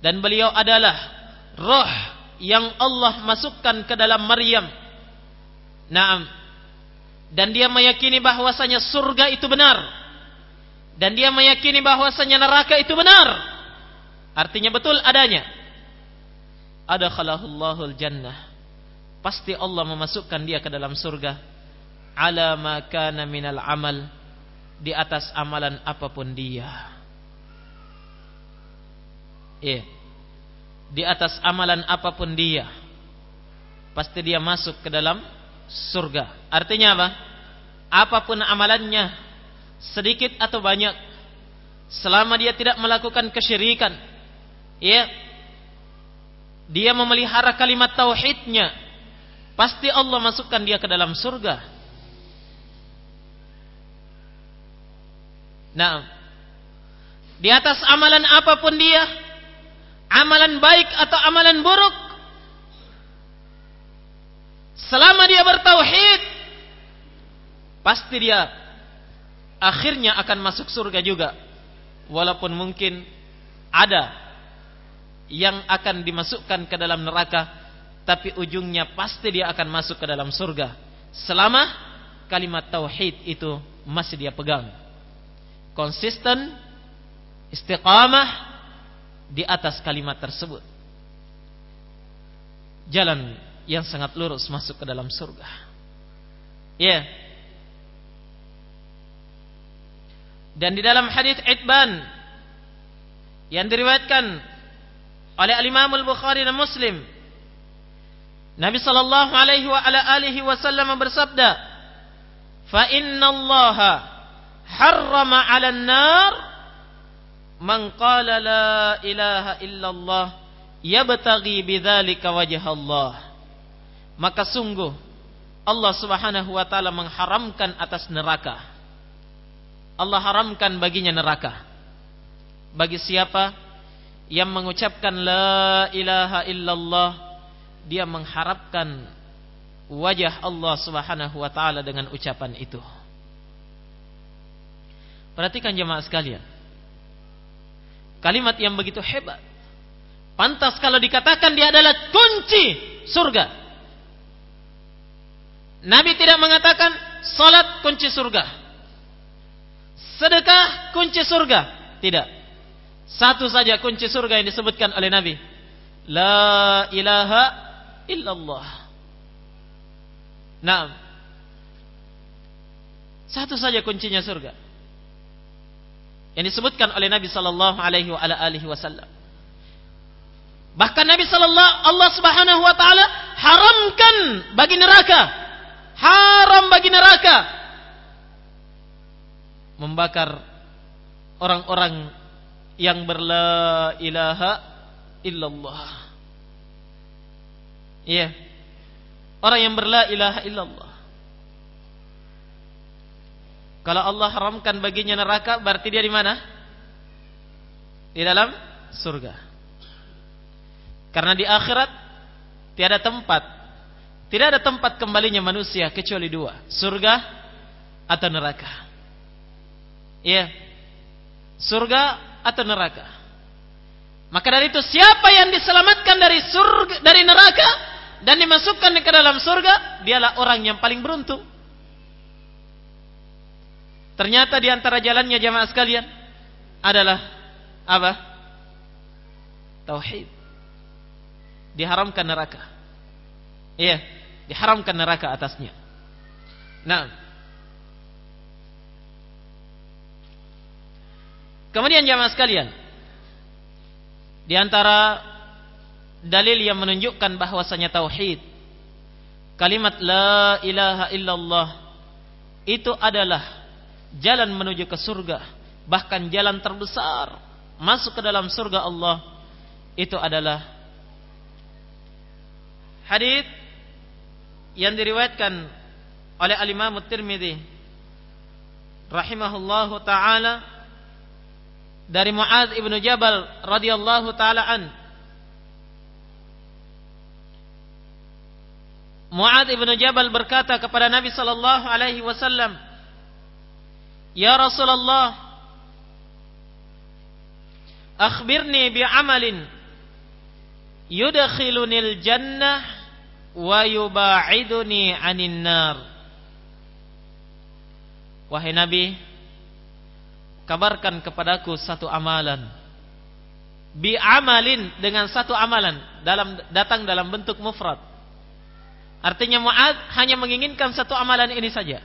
Dan beliau adalah roh yang Allah masukkan ke dalam Maryam. Naam dan dia meyakini bahwasanya surga itu benar. Dan dia meyakini bahwasanya neraka itu benar. Artinya betul adanya. Ada khalahul jannah. Pasti Allah memasukkan dia ke dalam surga. Ala ma minal amal. Di atas amalan apa pun dia. Iya. Di atas amalan apa pun dia. Pasti dia masuk ke dalam surga. Artinya apa? Apa pun amalannya, sedikit atau banyak, selama dia tidak melakukan kesyirikan, ya, dia memelihara kalimat tauhidnya, pasti Allah masukkan dia ke dalam surga. Nah, di atas amalan apa pun dia, amalan baik atau amalan buruk, Selama dia bertauhid, pasti dia akhirnya akan masuk surga juga. Walaupun mungkin ada yang akan dimasukkan ke dalam neraka, tapi ujungnya pasti dia akan masuk ke dalam surga. Selama kalimat tauhid itu masih dia pegang. Konsisten, istiqamah di atas kalimat tersebut. Jalan yang sangat lurus masuk ke dalam surga. Ya. Yeah. Dan di dalam hadis Itban yang diriwayatkan oleh Al-Imam Al-Bukhari dan Muslim Nabi sallallahu alaihi wa ala alihi wasallam bersabda Fa inna Allah harrama 'ala an-nar man qala la ilaha illallah yabtaghi bidzalika wajha Allah maka sungguh Allah Subhanahu wa taala mengharamkan atas neraka. Allah haramkan baginya neraka. Bagi siapa yang mengucapkan la ilaha illallah dia mengharapkan wajah Allah Subhanahu wa taala dengan ucapan itu. Perhatikan jemaah sekalian. Kalimat yang begitu hebat. Pantas kalau dikatakan dia adalah kunci surga. Nabi tidak mengatakan salat kunci surga. Sedekah kunci surga. Tidak. Satu saja kunci surga yang disebutkan oleh Nabi. La ilaha illallah. Nah. Satu saja kuncinya surga. Yang disebutkan oleh Nabi sallallahu alaihi wasallam. Bahkan Nabi sallallahu Allah Subhanahu wa taala haramkan bagi neraka haram bagi neraka membakar orang-orang yang berla ilaha illallah. Iya. Orang yang berla ilaha illallah. Kalau Allah haramkan baginya neraka, berarti dia di mana? Di dalam surga. Karena di akhirat tiada tempat Tidak ada tempat kembalinya manusia kecuali dua, surga atau neraka. Iya. Surga atau neraka. Maka dari itu siapa yang diselamatkan dari surga dari neraka dan dimasukkan ke dalam surga, dialah orang yang paling beruntung. Ternyata di antara jalannya jamaah sekalian adalah apa? Tauhid. Diharamkan neraka. Iya, diharamkan neraka atasnya. Nah, kemudian jamaah sekalian, di antara dalil yang menunjukkan bahwasanya tauhid, kalimat la ilaha illallah itu adalah jalan menuju ke surga, bahkan jalan terbesar masuk ke dalam surga Allah itu adalah hadis yang diriwayatkan oleh Al-Imam At-Tirmidzi rahimahullahu taala dari Muaz ibnu Jabal radhiyallahu taala an. Muaz ibnu Jabal berkata kepada Nabi sallallahu alaihi wasallam Ya Rasulullah Akhbirni bi'amalin Yudkhilunil jannah Wa yuba'iduni anin nar. Wahai Nabi Kabarkan kepadaku satu amalan. Bi'amalin Dengan satu amalan dalam Datang dalam bentuk mufrad. Artinya Mu'ad hanya menginginkan satu amalan ini saja.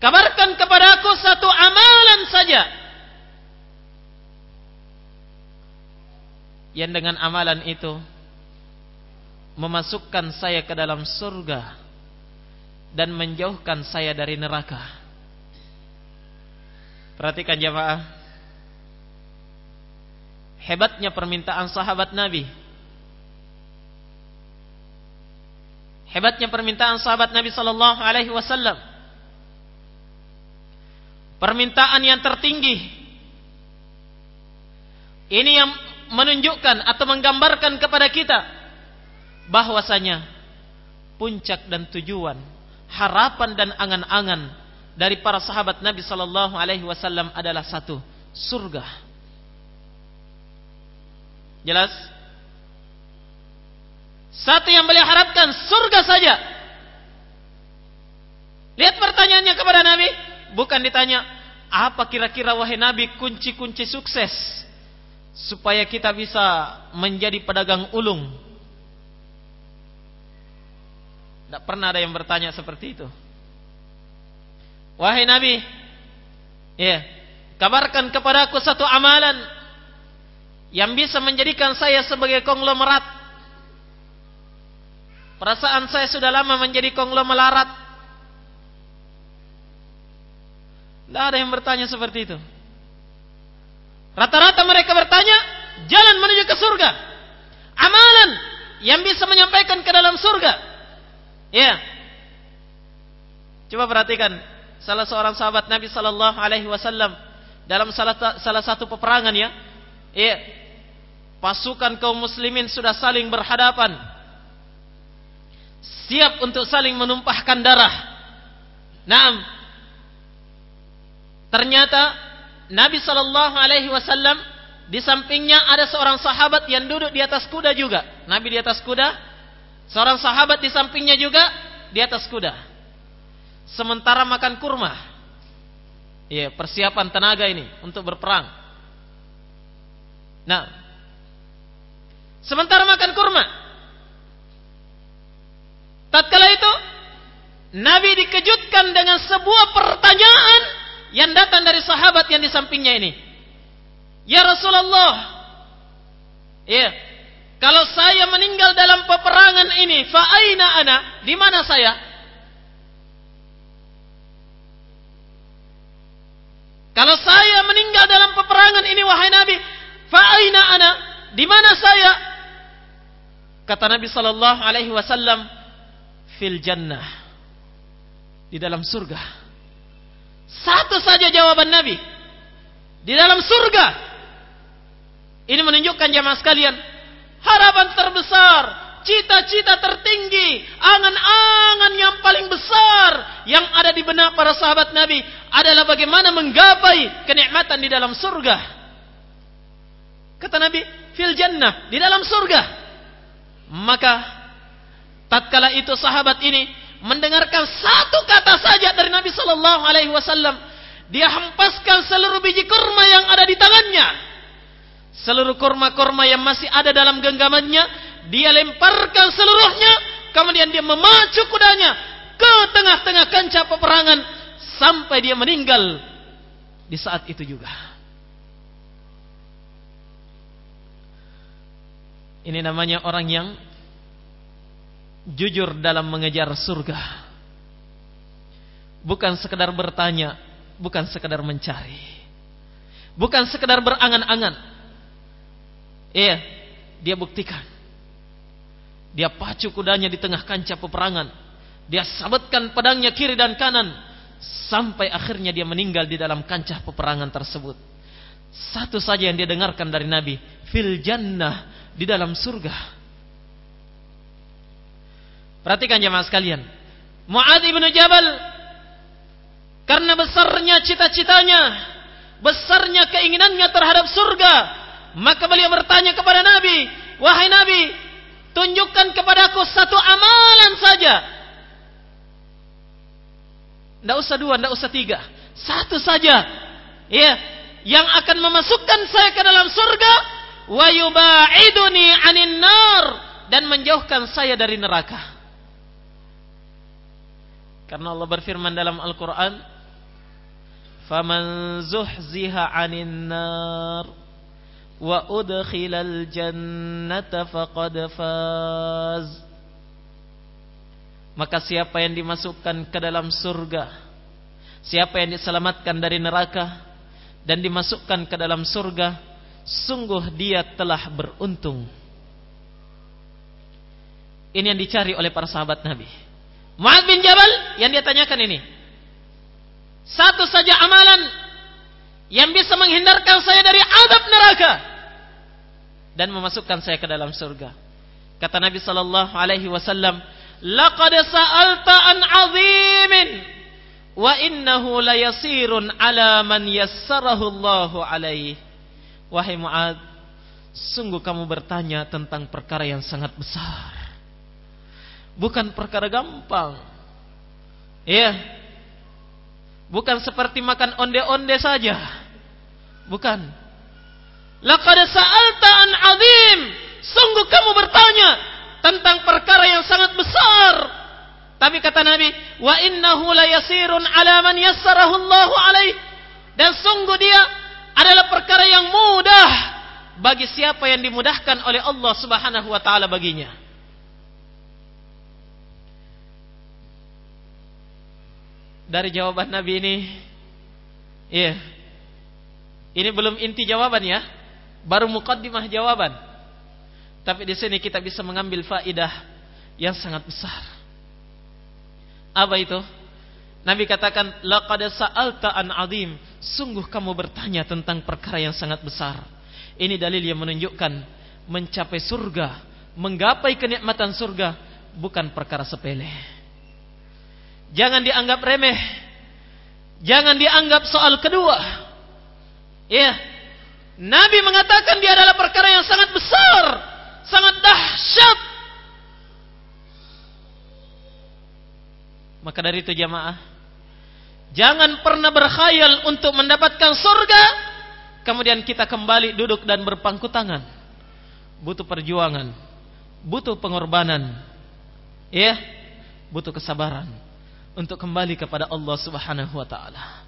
Kabarkan kepada aku satu amalan saja. Yang dengan amalan itu memasukkan saya ke dalam surga dan menjauhkan saya dari neraka. Perhatikan jemaah. Hebatnya permintaan sahabat Nabi. Hebatnya permintaan sahabat Nabi sallallahu alaihi wasallam permintaan yang tertinggi. Ini yang menunjukkan atau menggambarkan kepada kita bahwasanya puncak dan tujuan, harapan dan angan-angan dari para sahabat Nabi sallallahu alaihi wasallam adalah satu, surga. Jelas? Satu yang beliau harapkan surga saja. Lihat pertanyaannya kepada Nabi, bukan ditanya apa kira-kira wahai Nabi kunci-kunci sukses supaya kita bisa menjadi pedagang ulung. Tidak pernah ada yang bertanya seperti itu. Wahai Nabi, ya, kabarkan kepadaku satu amalan yang bisa menjadikan saya sebagai konglomerat. Perasaan saya sudah lama menjadi konglomerat Tidak ada yang bertanya seperti itu. Rata-rata mereka bertanya, jalan menuju ke surga. Amalan yang bisa menyampaikan ke dalam surga. Ya. Coba perhatikan salah seorang sahabat Nabi sallallahu alaihi wasallam dalam salah salah satu peperangan ya. Ya. Pasukan kaum muslimin sudah saling berhadapan. Siap untuk saling menumpahkan darah. Naam, Ternyata Nabi Shallallahu Alaihi Wasallam di sampingnya ada seorang sahabat yang duduk di atas kuda juga. Nabi di atas kuda, seorang sahabat di sampingnya juga di atas kuda. Sementara makan kurma, ya persiapan tenaga ini untuk berperang. Nah, sementara makan kurma, tatkala itu Nabi dikejutkan dengan sebuah pertanyaan yang datang dari sahabat yang di sampingnya ini. Ya Rasulullah, ya, kalau saya meninggal dalam peperangan ini, fa aina ana? Di mana saya? Kalau saya meninggal dalam peperangan ini wahai Nabi, fa aina ana? Di mana saya? Kata Nabi sallallahu alaihi wasallam, fil jannah. Di dalam surga. Satu saja jawaban Nabi. Di dalam surga. Ini menunjukkan jamaah sekalian. Harapan terbesar, cita-cita tertinggi, angan-angan yang paling besar yang ada di benak para sahabat Nabi adalah bagaimana menggapai kenikmatan di dalam surga. Kata Nabi, fil jannah, di dalam surga. Maka tatkala itu sahabat ini mendengarkan satu kata saja dari Nabi sallallahu alaihi wasallam, dia hempaskan seluruh biji kurma yang ada di tangannya. Seluruh kurma-kurma yang masih ada dalam genggamannya, dia lemparkan seluruhnya, kemudian dia memacu kudanya ke tengah-tengah kancah peperangan sampai dia meninggal di saat itu juga. Ini namanya orang yang jujur dalam mengejar surga. Bukan sekedar bertanya, bukan sekedar mencari. Bukan sekedar berangan-angan. Iya, dia buktikan. Dia pacu kudanya di tengah kancah peperangan. Dia sabatkan pedangnya kiri dan kanan sampai akhirnya dia meninggal di dalam kancah peperangan tersebut. Satu saja yang dia dengarkan dari Nabi, fil jannah di dalam surga. Perhatikan jemaah sekalian. Muad ibnu Jabal karena besarnya cita-citanya, besarnya keinginannya terhadap surga, maka beliau bertanya kepada Nabi, "Wahai Nabi, tunjukkan kepadaku satu amalan saja." Tidak usah dua, tidak usah tiga. Satu saja. Ya, yang akan memasukkan saya ke dalam surga wa yubaiduni 'anin nar dan menjauhkan saya dari neraka. Karena Allah berfirman dalam Al-Qur'an, "Faman zuhziha 'anil nar wa udkhilal jannata faqad faz." Maka siapa yang dimasukkan ke dalam surga, siapa yang diselamatkan dari neraka dan dimasukkan ke dalam surga, sungguh dia telah beruntung. Ini yang dicari oleh para sahabat Nabi. Mu'ad bin Jabal yang dia tanyakan ini. Satu saja amalan yang bisa menghindarkan saya dari adab neraka dan memasukkan saya ke dalam surga. Kata Nabi sallallahu alaihi wasallam, "Laqad sa'alta an 'azimin wa innahu layasirun 'ala man yassarahu Allahu alaihi." Wahai Mu'ad, sungguh kamu bertanya tentang perkara yang sangat besar bukan perkara gampang. Ya. Bukan seperti makan onde-onde saja. Bukan. Laqad sa'alta an 'azim. Sungguh kamu bertanya tentang perkara yang sangat besar. Tapi kata Nabi, wa innahu la yasirun 'ala man yassarahu Allah alaih. Dan sungguh dia adalah perkara yang mudah bagi siapa yang dimudahkan oleh Allah Subhanahu wa taala baginya. dari jawaban Nabi ini iya ini belum inti jawaban ya baru mukaddimah jawaban tapi di sini kita bisa mengambil faidah yang sangat besar apa itu Nabi katakan laqad sa'alta an azim sungguh kamu bertanya tentang perkara yang sangat besar ini dalil yang menunjukkan mencapai surga menggapai kenikmatan surga bukan perkara sepele Jangan dianggap remeh. Jangan dianggap soal kedua. Ya. Nabi mengatakan dia adalah perkara yang sangat besar, sangat dahsyat. Maka dari itu jamaah, jangan pernah berkhayal untuk mendapatkan surga, kemudian kita kembali duduk dan berpangku tangan. Butuh perjuangan, butuh pengorbanan, ya, butuh kesabaran untuk kembali kepada Allah Subhanahu wa taala.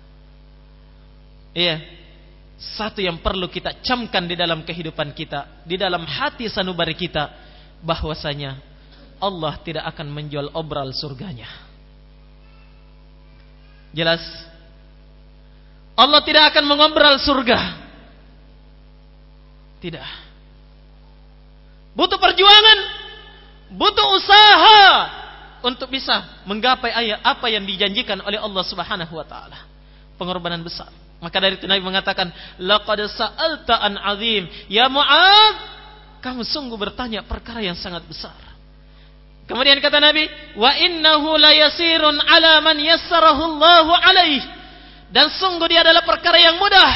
Iya. Satu yang perlu kita camkan di dalam kehidupan kita, di dalam hati sanubari kita bahwasanya Allah tidak akan menjual obral surganya. Jelas? Allah tidak akan mengobral surga. Tidak. Butuh perjuangan, butuh usaha, untuk bisa menggapai ayat apa yang dijanjikan oleh Allah Subhanahu wa taala. Pengorbanan besar. Maka dari itu Nabi mengatakan, "Laqad sa'alta an azim." Ya Mu'ad, kamu sungguh bertanya perkara yang sangat besar. Kemudian kata Nabi, "Wa innahu la yasirun 'ala man yassarahu Allahu 'alaih." Dan sungguh dia adalah perkara yang mudah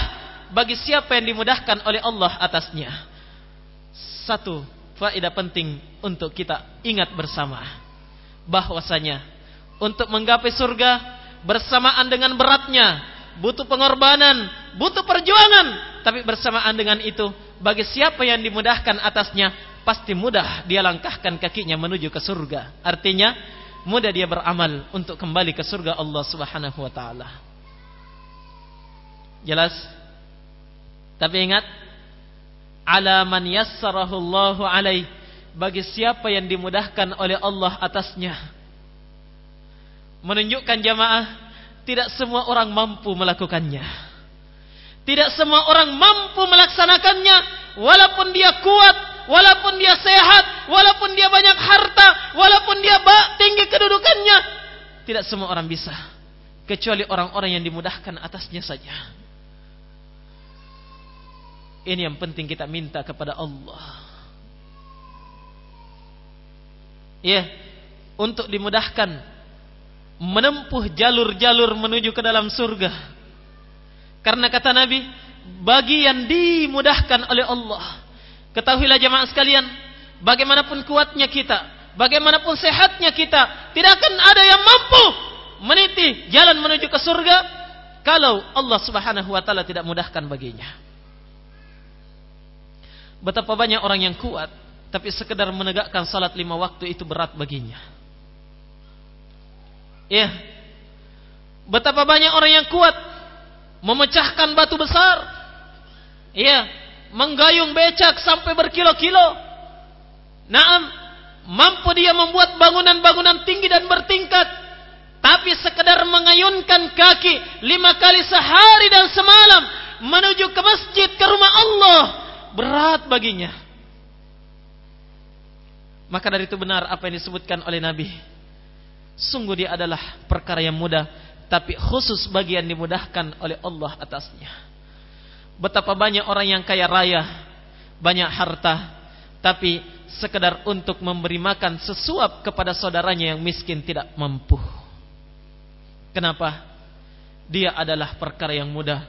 bagi siapa yang dimudahkan oleh Allah atasnya. Satu faedah penting untuk kita ingat bersama bahwasanya untuk menggapai surga bersamaan dengan beratnya butuh pengorbanan, butuh perjuangan, tapi bersamaan dengan itu bagi siapa yang dimudahkan atasnya pasti mudah dia langkahkan kakinya menuju ke surga. Artinya mudah dia beramal untuk kembali ke surga Allah Subhanahu wa taala. Jelas? Tapi ingat ala man yassarahu alaih bagi siapa yang dimudahkan oleh Allah atasnya. Menunjukkan jamaah tidak semua orang mampu melakukannya. Tidak semua orang mampu melaksanakannya walaupun dia kuat, walaupun dia sehat, walaupun dia banyak harta, walaupun dia tinggi kedudukannya. Tidak semua orang bisa kecuali orang-orang yang dimudahkan atasnya saja. Ini yang penting kita minta kepada Allah. Ya, untuk dimudahkan menempuh jalur-jalur menuju ke dalam surga. Karena kata Nabi, bagi yang dimudahkan oleh Allah. Ketahuilah jemaah sekalian, bagaimanapun kuatnya kita, bagaimanapun sehatnya kita, tidak akan ada yang mampu meniti jalan menuju ke surga kalau Allah Subhanahu wa taala tidak mudahkan baginya. Betapa banyak orang yang kuat tapi sekedar menegakkan salat lima waktu itu berat baginya. Ya. Betapa banyak orang yang kuat memecahkan batu besar, iya, menggayung becak sampai berkilo-kilo. Naam, mampu dia membuat bangunan-bangunan tinggi dan bertingkat, tapi sekedar mengayunkan kaki lima kali sehari dan semalam menuju ke masjid ke rumah Allah berat baginya. Maka dari itu benar apa yang disebutkan oleh Nabi. Sungguh dia adalah perkara yang mudah tapi khusus bagian dimudahkan oleh Allah atasnya. Betapa banyak orang yang kaya raya, banyak harta, tapi sekedar untuk memberi makan sesuap kepada saudaranya yang miskin tidak mampu. Kenapa? Dia adalah perkara yang mudah,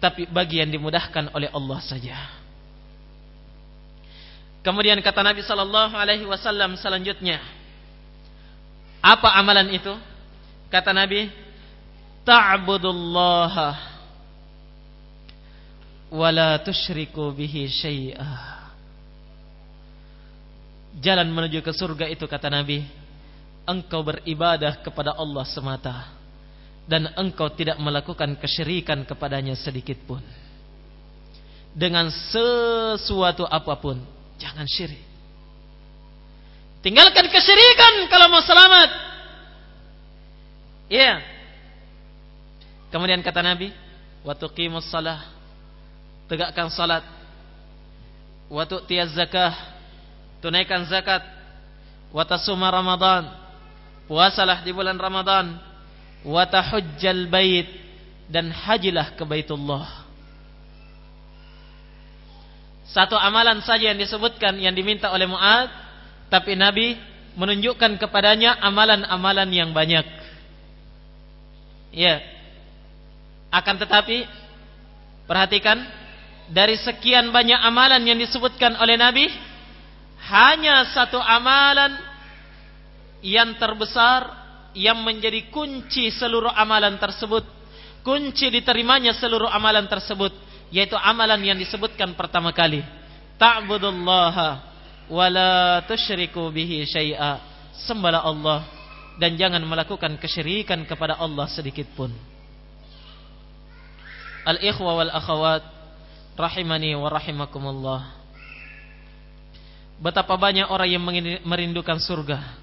tapi bagian dimudahkan oleh Allah saja. Kemudian kata Nabi sallallahu alaihi wasallam selanjutnya, apa amalan itu? Kata Nabi, ta'budullaha wa la tusyriku bihi syai'a. Jalan menuju ke surga itu kata Nabi, engkau beribadah kepada Allah semata dan engkau tidak melakukan kesyirikan kepadanya sedikit pun. Dengan sesuatu apa pun, jangan syirik. Tinggalkan kesyirikan kalau mau selamat. Iya. Yeah. Kemudian kata Nabi, "Wa tuqimus salah." Tegakkan salat. Wa tu'tiyaz zakah. Tunaikan zakat. Wa tasuma Ramadan. Puasalah di bulan Ramadan. Wa tahujjal bait dan hajilah ke Baitullah. Satu amalan saja yang disebutkan yang diminta oleh Muad, tapi Nabi menunjukkan kepadanya amalan-amalan yang banyak. Ya, akan tetapi perhatikan dari sekian banyak amalan yang disebutkan oleh Nabi hanya satu amalan yang terbesar yang menjadi kunci seluruh amalan tersebut. Kunci diterimanya seluruh amalan tersebut yaitu amalan yang disebutkan pertama kali. Ta'budullaha wa la tusyriku bihi syai'a sembahlah Allah dan jangan melakukan kesyirikan kepada Allah sedikit pun Al-ikhwa wal akhawat rahimani wa rahimakumullah. Betapa banyak orang yang merindukan surga.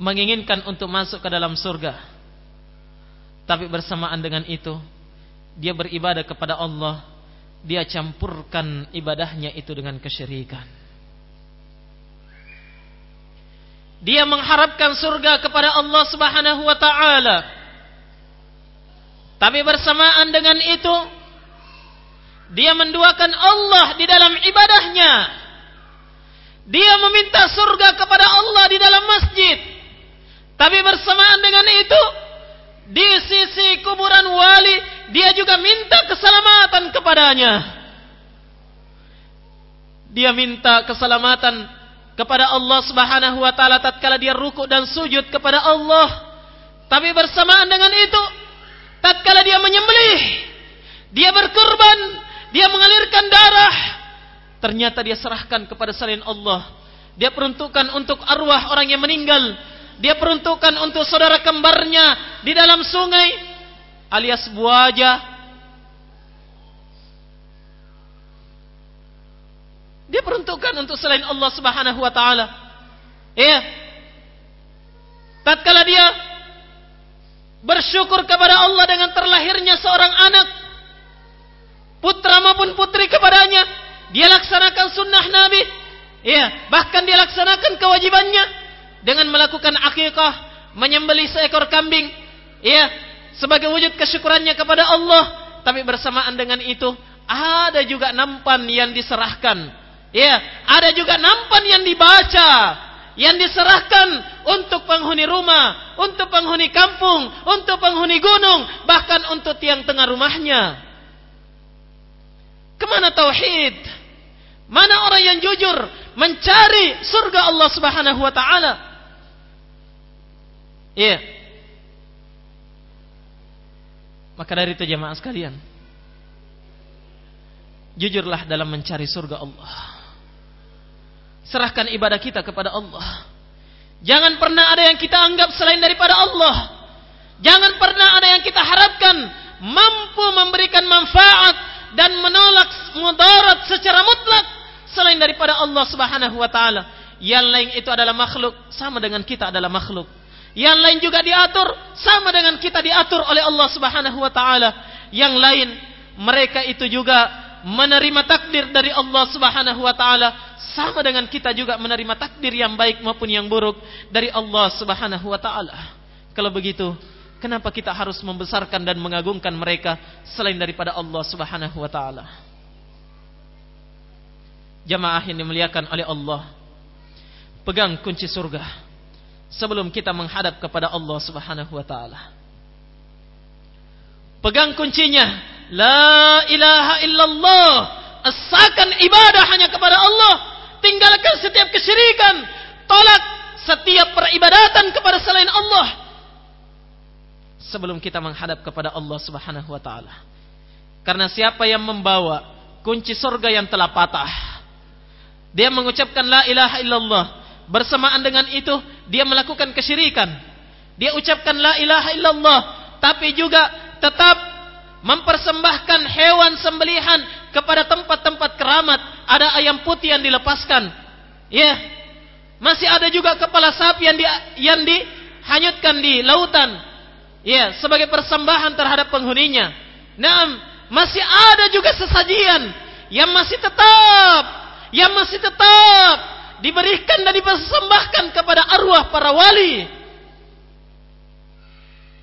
Menginginkan untuk masuk ke dalam surga. Tapi bersamaan dengan itu, dia beribadah kepada Allah, dia campurkan ibadahnya itu dengan kesyirikan. Dia mengharapkan surga kepada Allah Subhanahu wa taala tapi bersamaan dengan itu dia menduakan Allah di dalam ibadahnya. Dia meminta surga kepada Allah di dalam masjid. Tapi bersamaan dengan itu, di sisi kuburan wali, dia juga minta keselamatan kepadanya. Dia minta keselamatan kepada Allah Subhanahu wa taala tatkala dia ruku dan sujud kepada Allah. Tapi bersamaan dengan itu, tatkala dia menyembelih, dia berkorban, dia mengalirkan darah, ternyata dia serahkan kepada selain Allah. Dia peruntukkan untuk arwah orang yang meninggal. Dia peruntukkan untuk saudara kembarnya di dalam sungai alias buaja. Dia peruntukkan untuk selain Allah Subhanahu wa taala. Iya. Tatkala dia bersyukur kepada Allah dengan terlahirnya seorang anak putra maupun putri kepadanya, dia laksanakan sunnah Nabi. Iya, bahkan dia laksanakan kewajibannya dengan melakukan akikah, menyembelih seekor kambing. Iya, sebagai wujud kesyukurannya kepada Allah. Tapi bersamaan dengan itu, ada juga nampan yang diserahkan Ya, ada juga nampan yang dibaca, yang diserahkan untuk penghuni rumah, untuk penghuni kampung, untuk penghuni gunung, bahkan untuk tiang tengah rumahnya. Ke mana tauhid? Mana orang yang jujur mencari surga Allah Subhanahu wa taala? Iya. Maka dari itu jemaah sekalian, jujurlah dalam mencari surga Allah. Serahkan ibadah kita kepada Allah. Jangan pernah ada yang kita anggap selain daripada Allah. Jangan pernah ada yang kita harapkan mampu memberikan manfaat dan menolak mudarat secara mutlak selain daripada Allah Subhanahu wa taala. Yang lain itu adalah makhluk sama dengan kita adalah makhluk. Yang lain juga diatur sama dengan kita diatur oleh Allah Subhanahu wa taala. Yang lain mereka itu juga menerima takdir dari Allah Subhanahu wa taala sama dengan kita juga menerima takdir yang baik maupun yang buruk dari Allah Subhanahu wa taala. Kalau begitu, kenapa kita harus membesarkan dan mengagungkan mereka selain daripada Allah Subhanahu wa taala? Jamaah yang dimuliakan oleh Allah, pegang kunci surga sebelum kita menghadap kepada Allah Subhanahu wa taala. Pegang kuncinya, la ilaha illallah. Asakan ibadah hanya kepada Allah tinggalkan setiap kesyirikan, tolak setiap peribadatan kepada selain Allah. Sebelum kita menghadap kepada Allah Subhanahu wa taala. Karena siapa yang membawa kunci surga yang telah patah, dia mengucapkan la ilaha illallah, bersamaan dengan itu dia melakukan kesyirikan. Dia ucapkan la ilaha illallah, tapi juga tetap mempersembahkan hewan sembelihan kepada tempat-tempat keramat. Ada ayam putih yang dilepaskan. Ya. Masih ada juga kepala sapi yang di, yang dihanyutkan di lautan. Ya sebagai persembahan terhadap penghuninya. Nah masih ada juga sesajian yang masih tetap yang masih tetap diberikan dan dipersembahkan kepada arwah para wali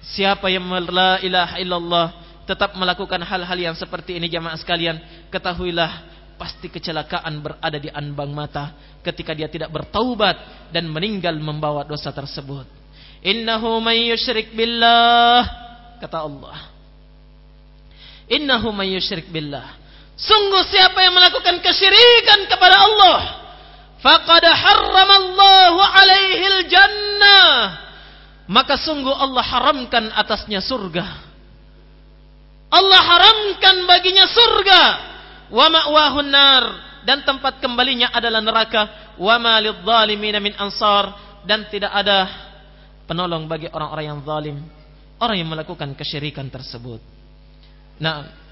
siapa yang la ilaha illallah tetap melakukan hal-hal yang seperti ini jamaah sekalian, ketahuilah pasti kecelakaan berada di anbang mata ketika dia tidak bertaubat dan meninggal membawa dosa tersebut. Innahu may yusyrik billah kata Allah. Innahu may yusyrik billah. Sungguh siapa yang melakukan kesyirikan kepada Allah, faqad harramallahu alaihi jannah. Maka sungguh Allah haramkan atasnya surga. Allah haramkan baginya surga. Wa ma'wahun nar dan tempat kembalinya adalah neraka. Wa ma lidh-dhalimin min ansar. Dan tidak ada penolong bagi orang-orang yang zalim. Orang yang melakukan kesyirikan tersebut. Nah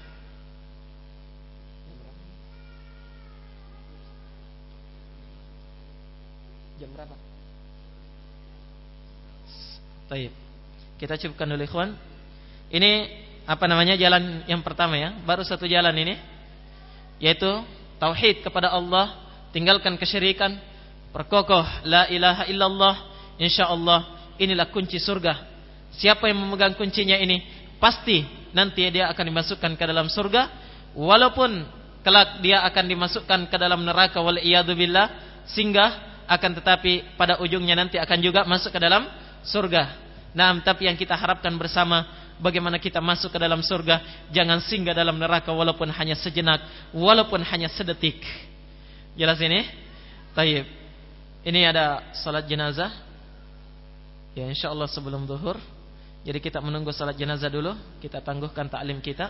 Baik. Kita cukupkan dulu ikhwan. Ini apa namanya jalan yang pertama ya baru satu jalan ini yaitu tauhid kepada Allah tinggalkan kesyirikan perkokoh la ilaha illallah insyaallah inilah kunci surga siapa yang memegang kuncinya ini pasti nanti dia akan dimasukkan ke dalam surga walaupun kelak dia akan dimasukkan ke dalam neraka wal billah singgah akan tetapi pada ujungnya nanti akan juga masuk ke dalam surga. Nah, tapi yang kita harapkan bersama bagaimana kita masuk ke dalam surga, jangan singgah dalam neraka walaupun hanya sejenak, walaupun hanya sedetik. Jelas ini? Taib. Ini ada salat jenazah. Ya insyaallah sebelum zuhur. Jadi kita menunggu salat jenazah dulu, kita tangguhkan taklim kita.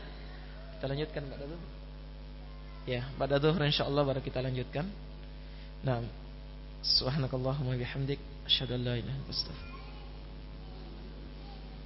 Kita lanjutkan pada zuhur. Ya, pada zuhur insyaallah baru kita lanjutkan. Nah, subhanakallahumma bihamdik asyhadu an la ilaha illa anta